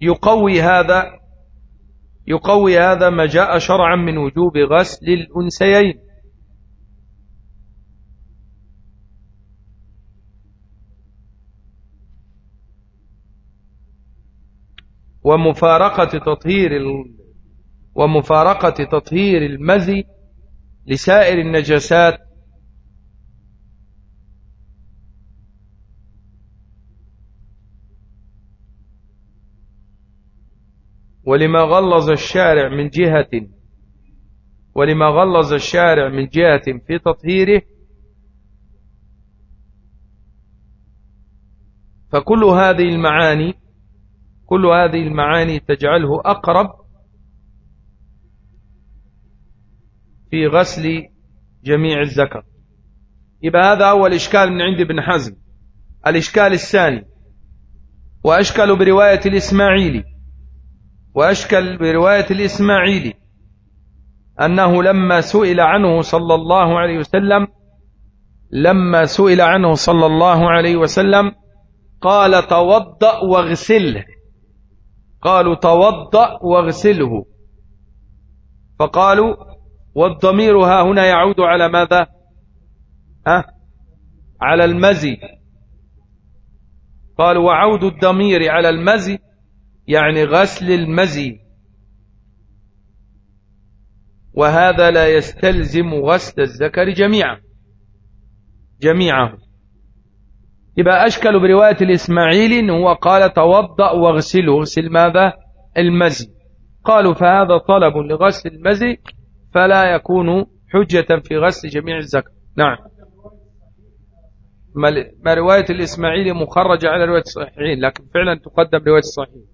يقوي هذا يقوي هذا ما جاء شرعا من وجوب غسل الأنسيين ومفارقة تطهير ومفارقة تطهير المزي لسائر النجاسات. ولما غلظ الشارع من جهة ولما غلظ الشارع من جهة في تطهيره فكل هذه المعاني كل هذه المعاني تجعله أقرب في غسل جميع الذكر. يبقى هذا أول إشكال من عند ابن حزم. الإشكال الثاني وأشكل برواية الإسماعيلي وأشكل برواية الإسماعيلي أنه لما سئل عنه صلى الله عليه وسلم لما سئل عنه صلى الله عليه وسلم قال توضأ واغسله. قالوا توضأ واغسله. فقالوا والضمير ها هنا يعود على ماذا؟ ها؟ على المزي. قالوا وعود الضمير على المزي يعني غسل المزي. وهذا لا يستلزم غسل الذكر جميعا. جميعه يبقى أشكل برواية الإسماعيلي هو قال توضأ واغسله. اغسل ماذا؟ المزي. قالوا فهذا طلب لغسل المزي فلا يكون حجة في غسل جميع الزكاة. نعم. ما رواية الإسماعيلي مخرجة على رواية الصحيحين لكن فعلا تقدم رواية الصحيحين.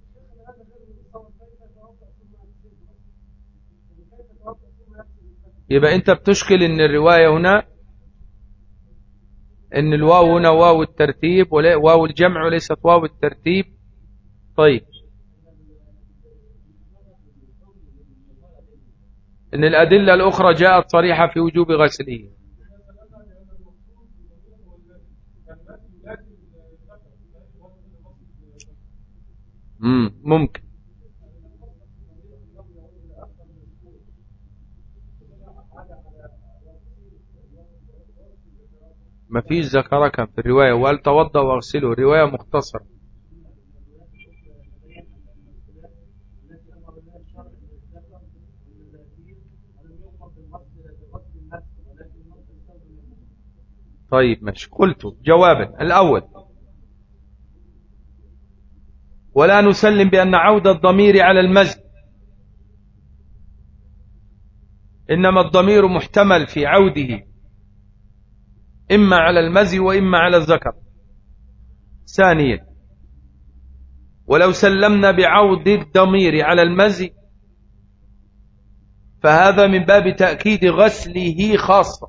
يبقى أنت بتشكل أن الرواية هنا إن الواو هنا واو الترتيب واو الجمع وليست واو الترتيب. طيب. إن الأدلة الأخرى جاءت صريحة في وجوب غسله. ممكن. ما فيش ذكرك في الرواية. وقال توضى واغسله. رواية مختصرة. طيب ماشي. قلت جوابا. الأول. ولا نسلم بأن عودة الضمير على المزد إنما الضمير محتمل في عوده. إما على المزي وإما على الذكر. ثانيا ولو سلمنا بعود الضمير على المزي فهذا من باب تأكيد غسله خاصة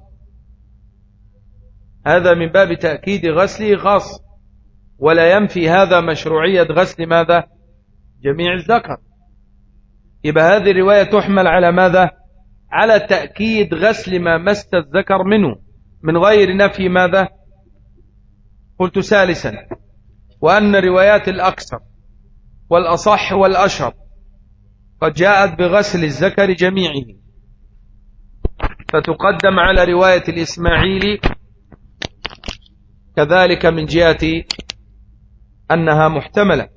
هذا من باب تأكيد غسله خاصة ولا ينفي هذا مشروعية غسل ماذا؟ جميع الذكر. يبقى هذه الرواية تحمل على ماذا؟ على تأكيد غسل ما مست الذكر منه. من غير نفي ماذا؟ قلت ثالثا وأن روايات الأكثر والأصح والأشهر قد جاءت بغسل الذكر جميعه. فتقدم على رواية الإسماعيلي كذلك من جهة أنها محتملة.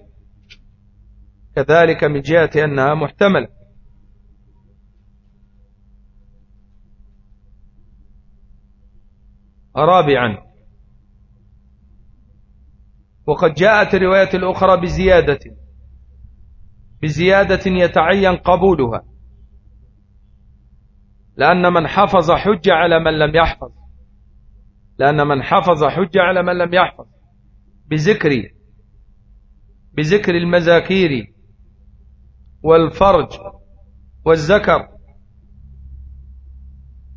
كذلك من جهة أنها محتملة. رابعا. وقد جاءت الرواية الأخرى بزيادة بزيادة يتعين قبولها لأن من حفظ حج على من لم يحفظ لأن من حفظ حج على من لم يحفظ بذكر بذكر المذاكير والفرج والذكر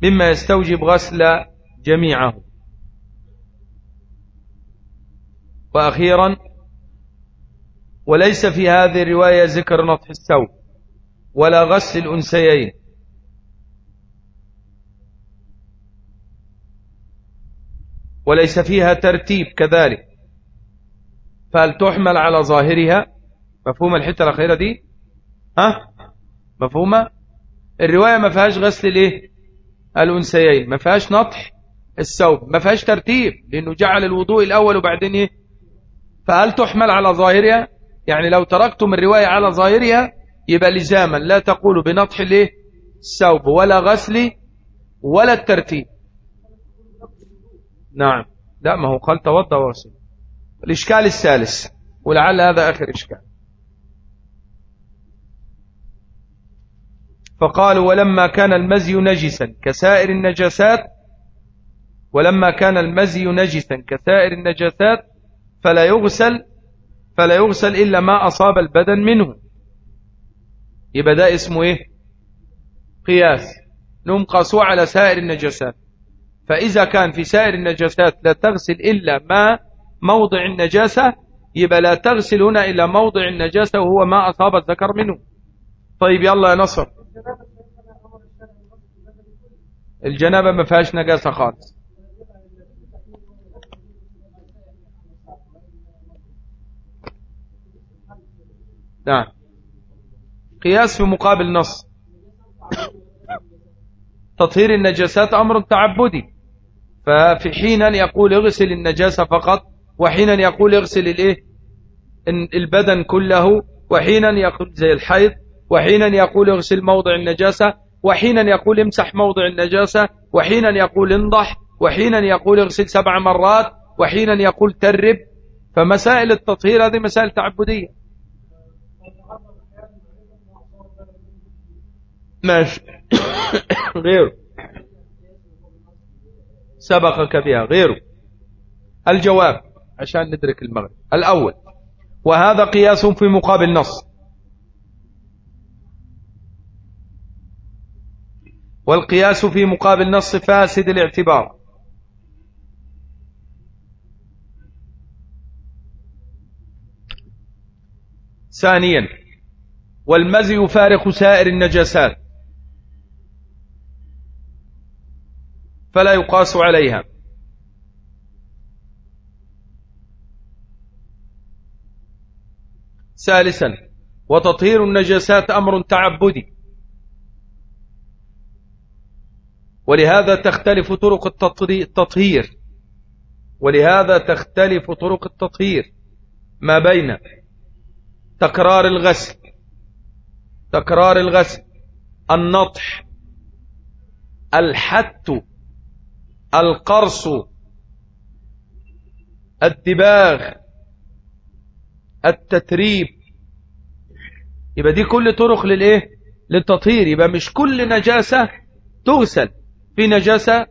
مما يستوجب غسل جميعه. وأخيرا وليس في هذه الرواية ذكر نطح الثوب ولا غسل الأنسيين وليس فيها ترتيب كذلك. فهل تحمل على ظاهرها؟ مفهوم الحتة الأخيرة دي؟ ها؟ مفهومة الرواية ما فيهاش غسل الإيه؟ الأنسيين ما فيهاش نطح الثوب ما فيهاش ترتيب لأنه جعل الوضوء الأول وبعدين إيه؟ فهل تحمل على ظاهرها؟ يعني لو تركتم الرواية على ظاهرها يبقى لزاما. لا تقول بنطح الايه الثوب ولا غسل ولا الترتيب. نعم. لا ما هو قال توضى وغسل. الإشكال الثالث ولعل هذا آخر إشكال. فقالوا ولما كان المزي نجسا كسائر النجاسات ولما كان المزي نجسا كسائر النجاسات فلا يغسل فلا يغسل إلا ما أصاب البدن منه. يبقى ده اسمه إيه؟ قياس. نم قاسوا على سائر النجاسات. فإذا كان في سائر النجاسات لا تغسل إلا ما موضع النجاسة يبقى لا تغسل هنا إلا موضع النجاسة وهو ما أصاب الذكر منه. طيب يلا يا نصر. الجنابة ما فيهاش نجاسة خالص. نعم. قياس في مقابل نص. تطهير النجاسات أمر تعبدي. ففي حين يقول اغسل النجاسة فقط وحينا يقول اغسل الإيه؟ البدن كله وحينا يقول زي الحيض وحينا يقول اغسل موضع النجاسة وحينا يقول امسح موضع النجاسة وحينا يقول انضح وحينا يقول اغسل سبع مرات وحينا يقول ترب. فمسائل التطهير هذه مسائل تعبدية. ماشي غيره. سبقك بها غيره. الجواب عشان ندرك المغرب. الأول. وهذا قياس في مقابل نص. والقياس في مقابل نص فاسد الاعتبار. ثانيا والمزي يفارق سائر النجاسات فلا يقاس عليها. ثالثا وتطهير النجاسات أمر تعبدي. ولهذا تختلف طرق التطهير ولهذا تختلف طرق التطهير. ما بين تكرار الغسل تكرار الغسل النطح الحت القرص الدباغ التتريب. يبقى دي كل طرق للإيه؟ للتطهير. يبقى مش كل نجاسة تغسل في نجاسة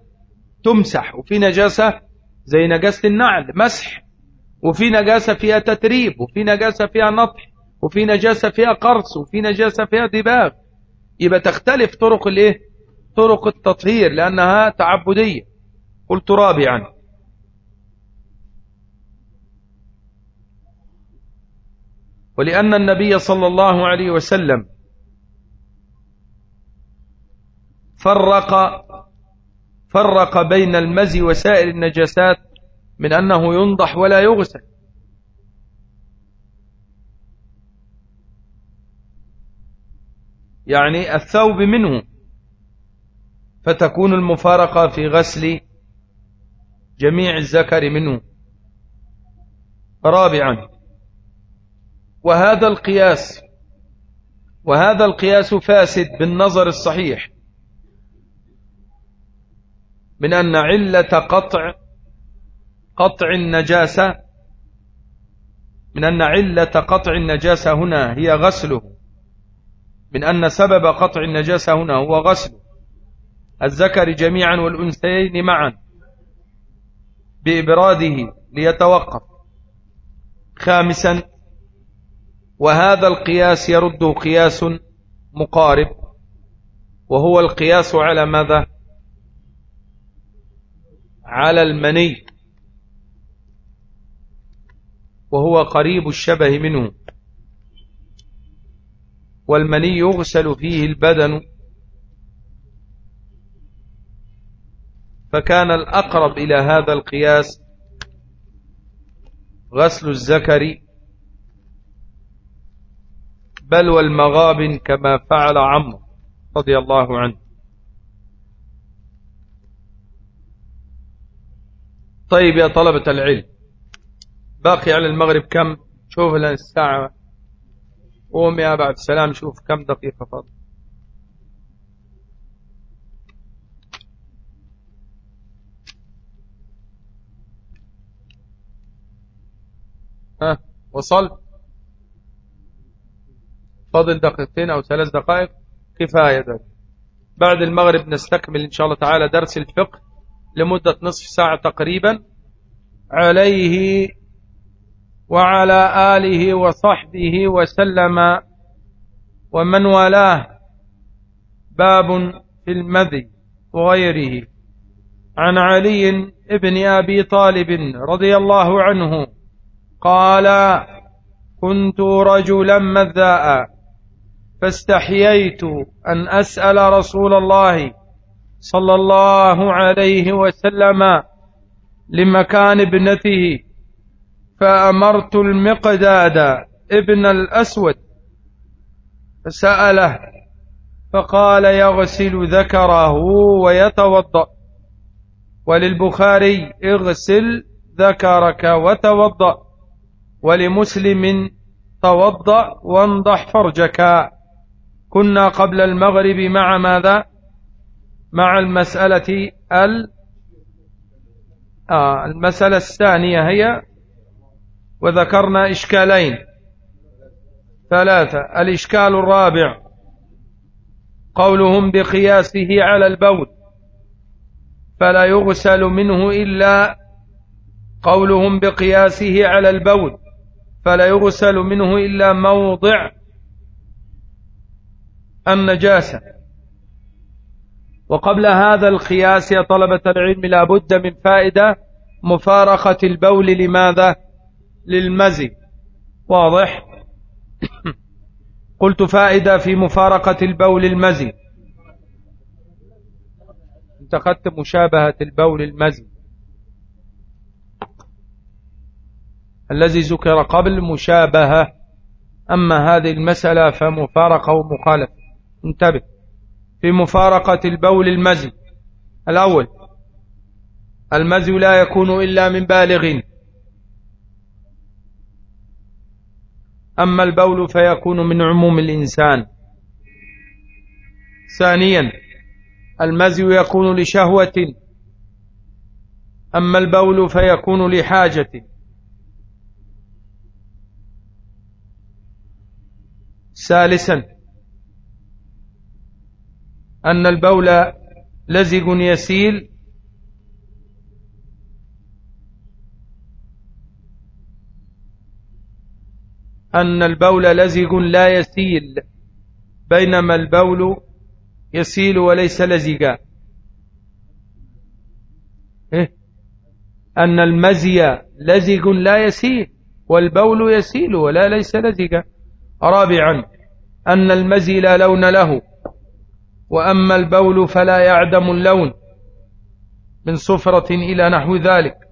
تمسح وفي نجاسة زي نجاسة النعل مسح وفي نجاسة فيها تتريب وفي نجاسة فيها نطح. وفي نجاسة فيها قرص وفي نجاسة فيها دباغ يبقى تختلف طرق الايه؟ طرق التطهير لأنها تعبدية. قلت رابعا ولأن النبي صلى الله عليه وسلم فرق فرق بين المزي وسائر النجاسات من أنه ينضح ولا يغسل. يعني الثوب منه. فتكون المفارقة في غسل جميع الذكر منه. رابعا. وهذا القياس وهذا القياس فاسد بالنظر الصحيح. من أن علة قطع قطع النجاسة من أن علة قطع النجاسة هنا هي غسله. من أن سبب قطع النجاسة هنا هو غسل الذكر جميعا والأنثيين معا بإبراده ليتوقف. خامسا وهذا القياس يرده قياس مقارب وهو القياس على ماذا؟ على المني وهو قريب الشبه منه. والمني يغسل فيه البدن. فكان الأقرب إلى هذا القياس غسل الزكر بل والمغاب كما فعل عمرو رضي الله عنه. طيب يا طلبة العلم باقي على المغرب كم؟ شوف لنا الساعة قوم يا بعد. السلام شوف كم دقيقة فضل ها وصل فضل دقيقتين أو ثلاث دقائق. كفاية ذلك. بعد المغرب نستكمل إن شاء الله تعالى درس الفقه لمدة نصف ساعة تقريبا. عليه وعلى آله وصحبه وسلم. ومن والاه باب في المذي وغيره. عن علي ابن أبي طالب رضي الله عنه قال كنت رجلا مذاء فاستحييت أن أسأل رسول الله صلى الله عليه وسلم لمكان ابنته. فأمرت المقداد ابن الأسود. فسأله فقال يغسل ذكره ويتوضأ. وللبخاري اغسل ذكرك وتوضأ. ولمسلم توضأ وانضح فرجك. كنا قبل المغرب مع ماذا؟ مع المسألة ال آه المسألة الثانية هي وذكرنا إشكالين. ثلاثة الإشكال الرابع قولهم بقياسه على البول فلا يغسل منه إلا قولهم بقياسه على البول فلا يغسل منه إلا موضع النجاسة. وقبل هذا القياس يا طلبة العلم لا بد من فائدة مفارقة البول. لماذا؟ للمزي. واضح؟ قلت فائدة في مفارقة البول المزي. انتقدت مشابهة البول المزي. الذي ذكر قبل مشابهة أما هذه المسألة فمفارقة ومخالفة. انتبه. في مفارقة البول المزي. الأول المزي لا يكون إلا من بالغ أما البول فيكون من عموم الإنسان. ثانيا المزي يكون لشهوة. أما البول فيكون لحاجة. ثالثا أن البول لزق يسيل أن البول لزق لا يسيل بينما البول يسيل وليس لزقا إيه؟ أن المزي لزق لا يسيل والبول يسيل ولا ليس لزقا رابعا أن المزي لا لون له وأما البول فلا يعدم اللون من صفرة إلى نحو ذلك.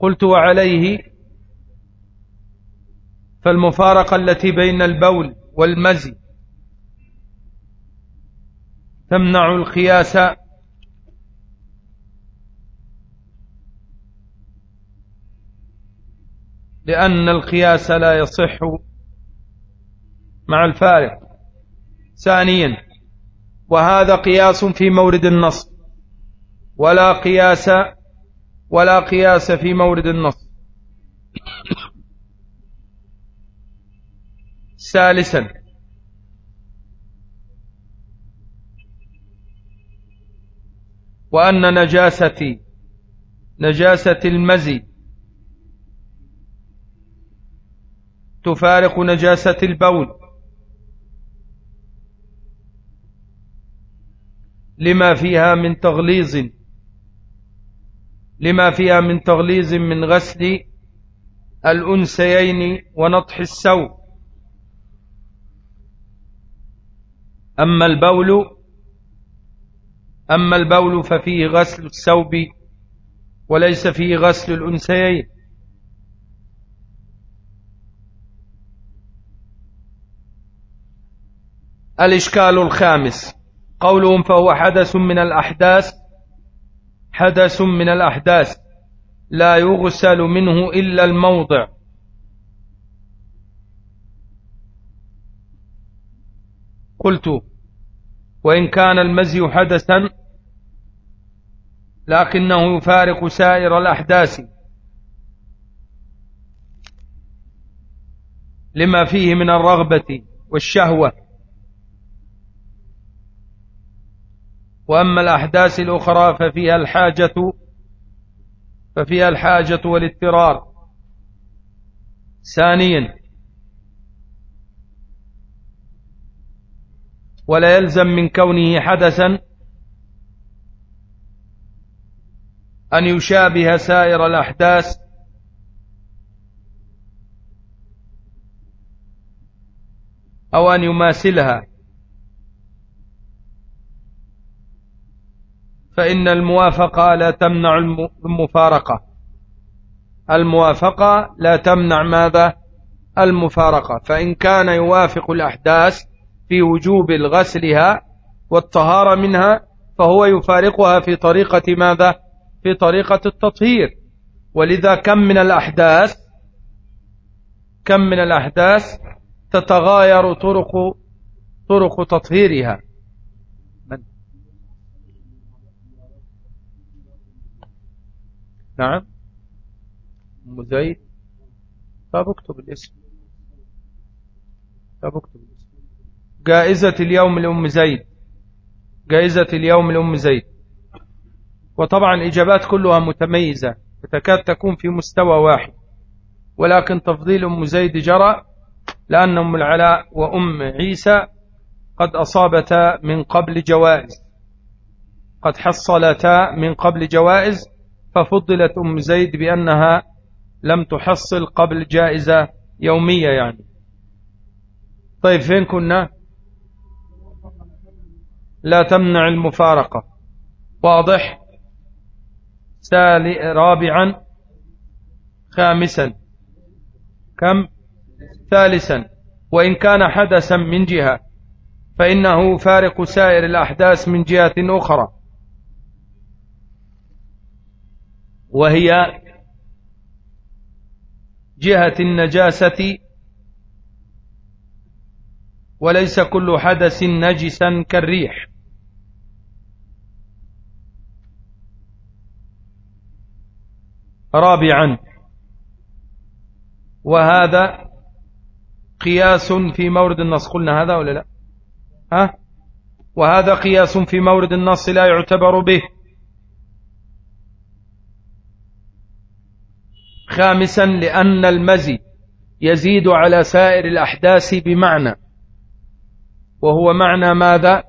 قلت وعليه فالمفارقة التي بين البول والمزي تمنع القياس لأن القياس لا يصح مع الفارق. ثانيا وهذا قياس في مورد النص ولا قياس ولا قياس في مورد النص. ثالثا. وأن نجاسة نجاسة المزي تفارق نجاسة البول. لما فيها من تغليظ لما فيها من تغليظ من غسل الأنسيين ونطح السوء. أما البول أما البول ففيه غسل الثوب وليس فيه غسل الأنسيين الإشكال الخامس قولهم فهو حدث من الأحداث حدث من الأحداث لا يغسل منه إلا الموضع. قلت وإن كان المزي حدثا لكنه يفارق سائر الأحداث. لما فيه من الرغبة والشهوة. وأما الأحداث الأخرى ففيها الحاجة ففيها الحاجة والاضطرار. ثانيا ولا يلزم من كونه حدثا أن يشابه سائر الأحداث. أو أن يماثلها. فإن الموافقة لا تمنع المفارقة. الموافقة لا تمنع ماذا؟ المفارقة. فإن كان يوافق الأحداث في وجوب غسلها والطهارة منها فهو يفارقها في طريقة ماذا؟ في طريقة التطهير. ولذا كم من الأحداث كم من الأحداث تتغاير طرق طرق تطهيرها؟ نعم. أم زيد. طب اكتب الاسم. طب اكتب الاسم. جائزة اليوم لأم زيد. جائزة اليوم لأم زيد. وطبعا الإجابات كلها متميزة. تكاد تكون في مستوى واحد. ولكن تفضيل أم زيد جرى لأن أم العلاء وأم عيسى قد أصابتا من قبل جوائز. قد حصلتا من قبل جوائز. ففضلت أم زيد بأنها لم تحصل قبل جائزة يومية يعني. طيب فين كنا؟ لا تمنع المفارقة. واضح؟ رابعا خامسا. كم؟ ثالثا. وإن كان حدثا من جهة فإنه فارق سائر الأحداث من جهة أخرى. وهي جهة النجاسة وليس كل حدث نجسا كالريح. رابعا وهذا قياس في مورد النص. قلنا هذا ولا لا؟ ها؟ وهذا قياس في مورد النص لا يعتبر به. خامسا لأن المزي يزيد على سائر الأحداث بمعنى. وهو معنى ماذا؟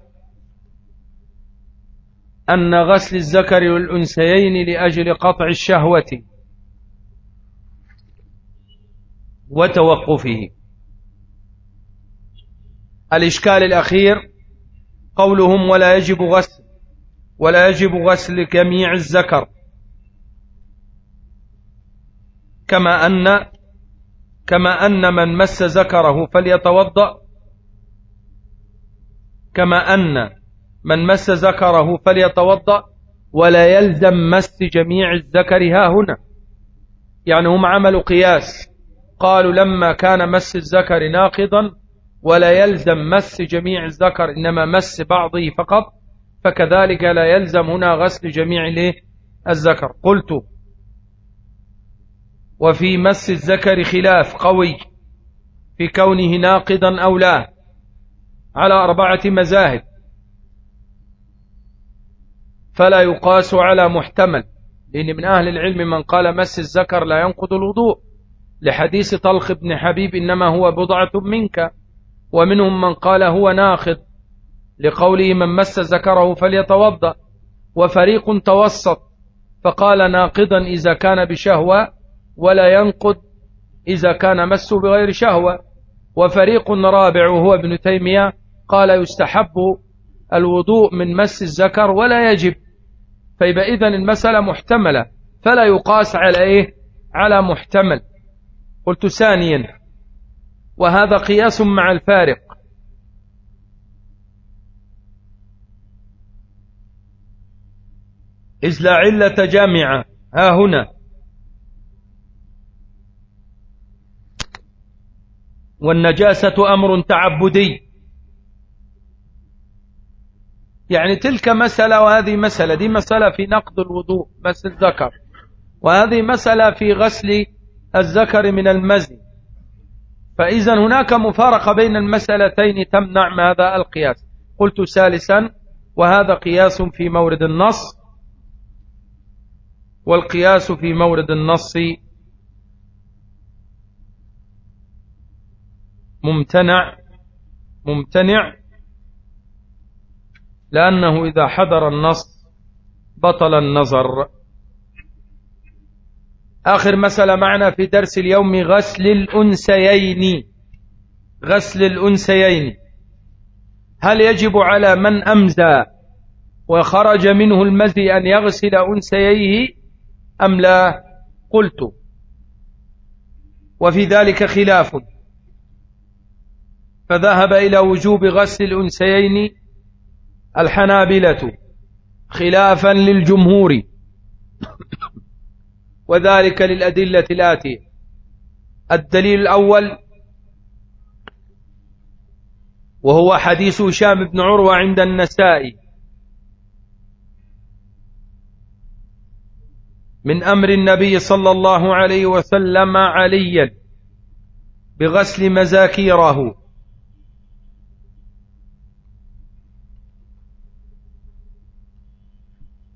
أن غسل الذكر والأنسيين لأجل قطع الشهوة وتوقفه. الإشكال الأخير قولهم ولا يجب غسل ولا يجب غسل جميع الذكر. كما أن كما أن من مس ذكره فليتوضأ. كما أن من مس ذكره فليتوضأ ولا يلزم مس جميع الذكر ها هنا. يعني هم عملوا قياس. قالوا لما كان مس الذكر ناقضا ولا يلزم مس جميع الذكر إنما مس بعضه فقط فكذلك لا يلزم هنا غسل جميع الذكر. قلت وفي مس الذكر خلاف قوي في كونه ناقضا أو لا على أربعة مذاهب. فلا يقاس على محتمل لأن من أهل العلم من قال مس الذكر لا ينقض الوضوء. لحديث طلق بن حبيب إنما هو بضعة منك ومنهم من قال هو ناخذ لقوله من مس ذكره فليتوضأ. وفريق توسط فقال ناقضا إذا كان بشهوة ولا ينقض إذا كان مسه بغير شهوة. وفريق رابع وهو ابن تيمية قال يستحب الوضوء من مس الذكر ولا يجب فيبقى إذن المسألة محتملة فلا يقاس على إيه على محتمل. قلت ثانيا وهذا قياس مع الفارق. إذ لا علة جامعة ها هنا. والنجاسة أمر تعبدي. يعني تلك مسألة وهذه مسألة دي مسألة في نقض الوضوء بس الذكر. وهذه مسألة في غسل الذكر من المزي. فإذا هناك مفارقة بين المسألتين تمنع ماذا القياس. قلت ثالثا وهذا قياس في مورد النص والقياس في مورد النص ممتنع ممتنع لأنه إذا حضر النص بطل النظر. آخر مسألة معنا في درس اليوم غسل الأنسيين غسل الأنسيين هل يجب على من أمزى وخرج منه المزي أن يغسل أنسييه أم لا؟ قلت. وفي ذلك خلاف. فذهب إلى وجوب غسل الأنسيين الحنابلة خلافا للجمهور وذلك للأدلة الآتية. الدليل الأول وهو حديث هشام بن عروة عند النسائي. من أمر النبي صلى الله عليه وسلم عليا بغسل مزاكيره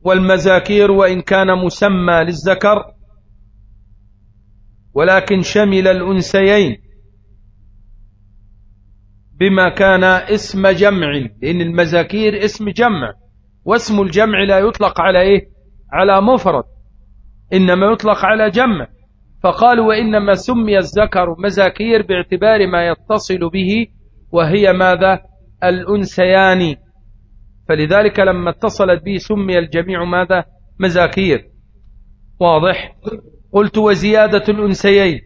والمزاكير وإن كان مسمى للذكر ولكن شمل الأنسيين بما كان اسم جمع لأن المزاكير اسم جمع واسم الجمع لا يطلق على إيه؟ على مفرد إنما يطلق على جمع. فقالوا وإنما سمي الذكر مزاكير باعتبار ما يتصل به وهي ماذا؟ الأنسيان فلذلك لما اتصلت به سمي الجميع ماذا؟ مزاكير. واضح؟ قلت وزيادة الأنسيين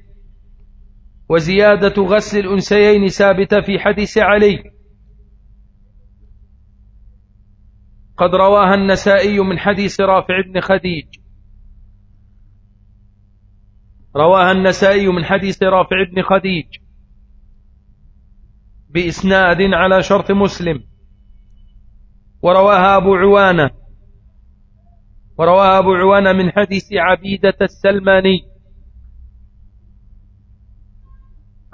وزيادة غسل الأنسيين ثابتة في حديث علي. قد رواها النسائي من حديث رافع بن خديج. رواها النسائي من حديث رافع بن خديج. بإسناد على شرط مسلم. ورواها أبو عوانة. ورواها أبو عوانة من حديث عبيدة السلماني.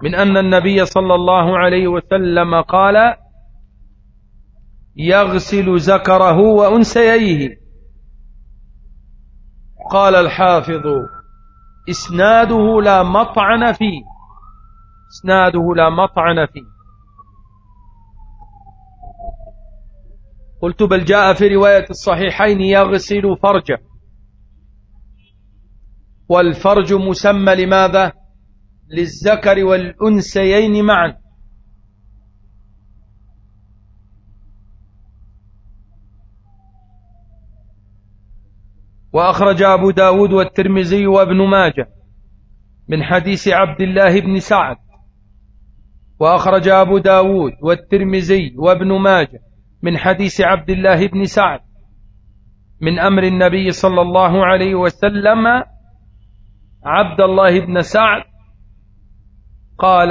من أن النبي صلى الله عليه وسلم قال يغسل ذكره وأنسييه قال الحافظ إسناده لا مطعن فيه. إسناده لا مطعن فيه. قلت بل جاء في رواية الصحيحين يغسل فرجه. والفرج مسمى لماذا؟ للذكر والأنسيين معا. وأخرج أبو داود والترمذي وابن ماجه من حديث عبد الله بن سعد. وأخرج أبو داود والترمذي وابن ماجه من حديث عبد الله بن سعد من أمر النبي صلى الله عليه وسلم عبد الله بن سعد قال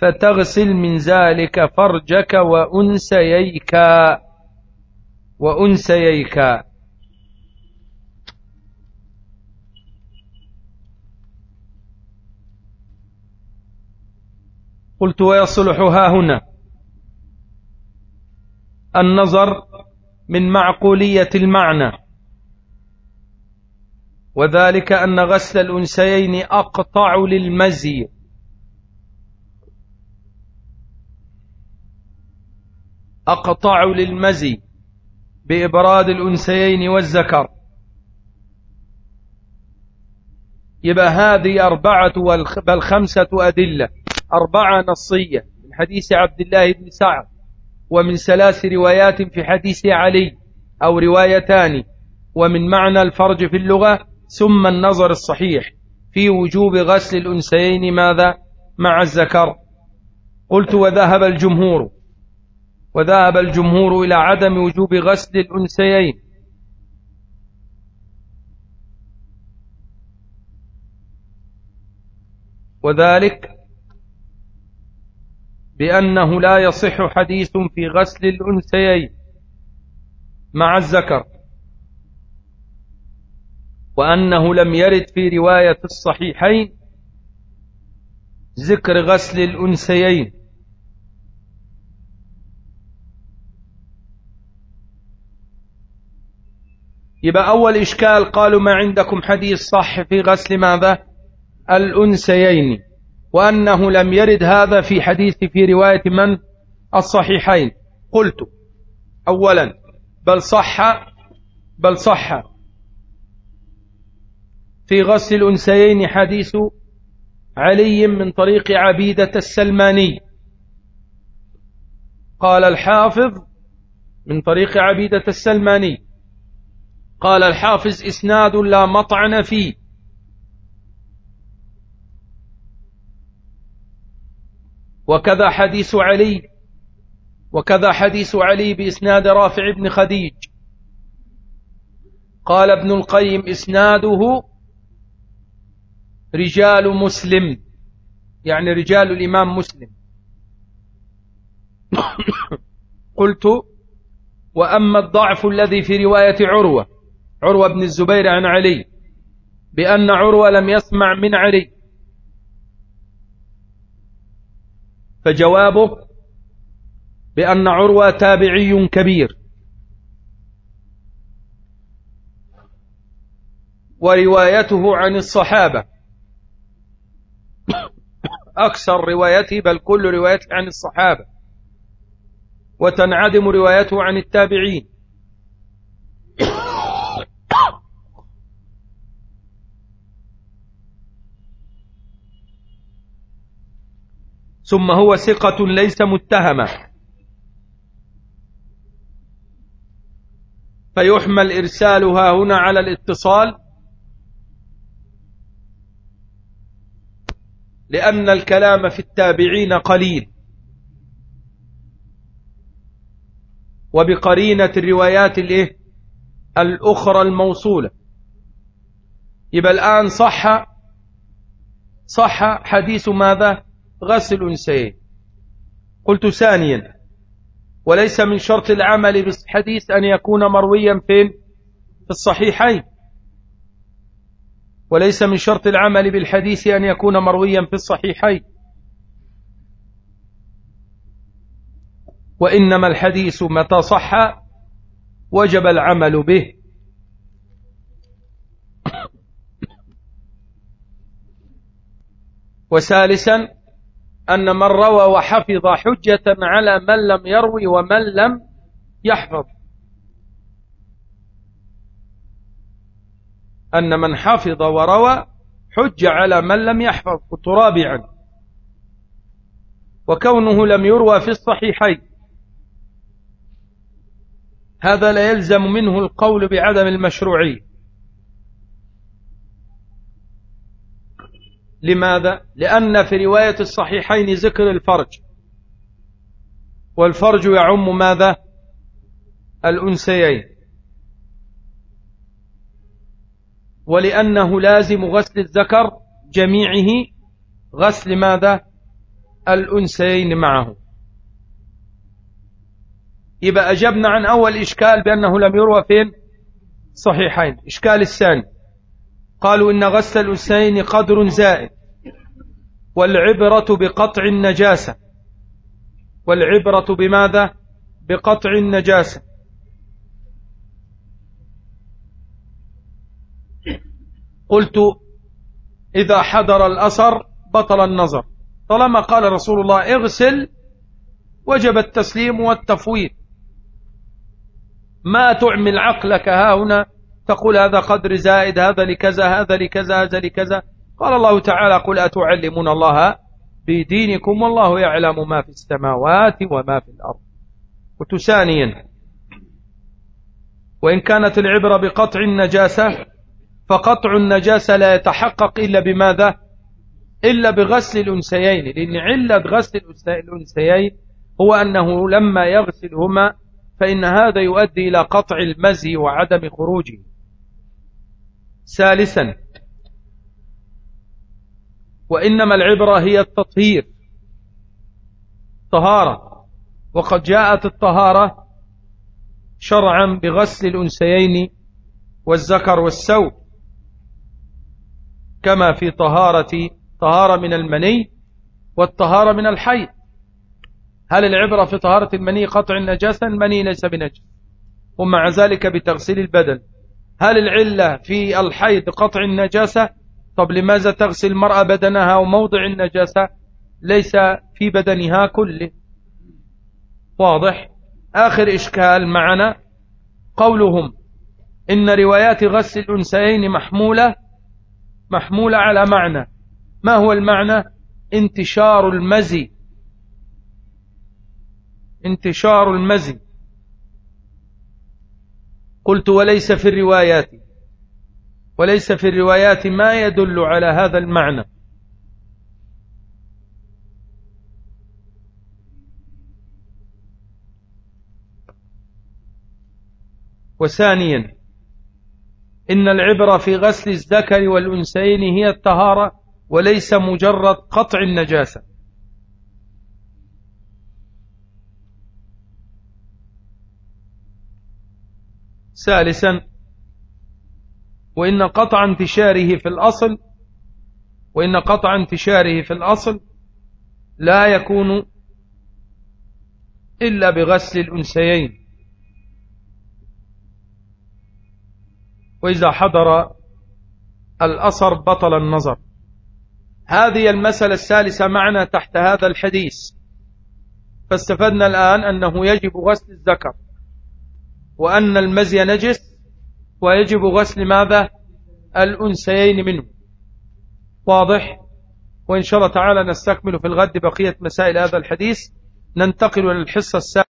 فتغسل من ذلك فرجك وأنسييك وأنسييك قلت ويصلح ها هنا. النظر من معقولية المعنى. وذلك أن غسل الأنسيين أقطع للمزي. أقطع للمزي بإبراد الأنسيين والذكر. يبقى هذه أربعة بل خمسة أدلة. أربعة نصية. من حديث عبد الله بن سعد. ومن ثلاث روايات في حديث علي أو روايتان ومن معنى الفرج في اللغة ثم النظر الصحيح في وجوب غسل الأنسيين ماذا؟ مع الذكر. قلت وذهب الجمهور وذهب الجمهور إلى عدم وجوب غسل الأنسيين وذلك بأنه لا يصح حديث في غسل الأنسيين مع الذكر وأنه لم يرد في رواية الصحيحين ذكر غسل الأنسيين يبقى أول إشكال قالوا ما عندكم حديث صح في غسل ماذا؟ الأنسيين وأنه لم يرد هذا في حديث في رواية من؟ الصحيحين. قلت أولا بل صح بل صح. في غسل الأنسيين حديث علي من طريق عبيدة السلماني. قال الحافظ من طريق عبيدة السلماني. قال الحافظ إسناد لا مطعن فيه. وكذا حديث علي وكذا حديث علي بإسناد رافع بن خديج. قال ابن القيم إسناده رجال مسلم يعني رجال الإمام مسلم. قلت وأما الضعف الذي في رواية عروة عروة بن الزبير عن علي بأن عروة لم يسمع من علي. فجوابه بأن عروة تابعي كبير. وروايته عن الصحابة. أكثر روايته بل كل روايته عن الصحابة. وتنعدم روايته عن التابعين. ثم هو ثقة ليس متهمة. فيحمل إرسالها هنا على الاتصال. لأن الكلام في التابعين قليل. وبقرينة الروايات الايه؟ الأخرى الموصولة. يبقى الآن صح صح حديث ماذا؟ غسل الأنسيين قلت ثانيا وليس من شرط العمل بالحديث أن يكون مرويا فين في الصحيحين. وليس من شرط العمل بالحديث أن يكون مرويا في الصحيحين. وإنما الحديث متى صح وجب العمل به. وثالثا أن من روى وحفظ حجة على من لم يروي ومن لم يحفظ. أن من حفظ وروى حج على من لم يحفظ قلت رابعا وكونه لم يروى في الصحيحين. هذا لا يلزم منه القول بعدم المشروعية. لماذا؟ لأن في رواية الصحيحين ذكر الفرج والفرج يعم ماذا؟ الأنسيين ولأنه لازم غسل الذكر جميعه غسل ماذا؟ الأنسيين معه يبقى أجبنا عن أول إشكال بأنه لم يروى فين صحيحين إشكال الثاني قالوا إن غسل الأنسين قدر زائد والعبرة بقطع النجاسة. والعبرة بماذا؟ بقطع النجاسة. قلت إذا حضر الأثر بطل النظر. طالما قال رسول الله اغسل وجب التسليم والتفويض. ما تعمل عقلك ها هنا تقول هذا قدر زائد هذا لكذا هذا لكذا هذا لكذا. قال الله تعالى قل أتعلمون الله بدينكم والله يعلم ما في السماوات وما في الأرض. قلت ثانيا وإن كانت العبرة بقطع النجاسة فقطع النجاسة لا يتحقق إلا بماذا؟ إلا بغسل الأنسيين لأن علة غسل الأنسيين هو أنه لما يغسلهما فإن هذا يؤدي إلى قطع المزي وعدم خروجه. ثالثا. وإنما العبرة هي التطهير طهارة. وقد جاءت الطهارة شرعا بغسل الأنسيين والذكر والسوء كما في طهارة طهارة من المني والطهارة من الحي. هل العبرة في طهارة المني قطع النجاسة المني ليس بنجس. ومع ذلك بتغسيل البدن. هل العلة في الحيض قطع النجاسة؟ طب لماذا تغسل المرأة بدنها وموضع النجاسة؟ ليس في بدنها كله واضح. آخر إشكال معنا. قولهم. إن روايات غسل الأنسيين محمولة محمولة على معنى. ما هو المعنى؟ انتشار المزي. انتشار المزي. قلت وليس في الروايات وليس في الروايات ما يدل على هذا المعنى. وثانيا إن العبرة في غسل الذكر والأنسين هي الطهارة وليس مجرد قطع النجاسة. ثالثا وإن قطع انتشاره في الأصل وإن قطع انتشاره في الأصل لا يكون إلا بغسل الأنسيين وإذا حضر الأثر بطل النظر. هذه المسألة الثالثة معنا تحت هذا الحديث. فاستفدنا الآن أنه يجب غسل الذكر. وأن المزي نجس ويجب غسل ماذا الأنسيين منه. واضح؟ وإن شاء الله تعالى نستكمل في الغد بقية مسائل هذا الحديث. ننتقل إلى الحصة السابقة.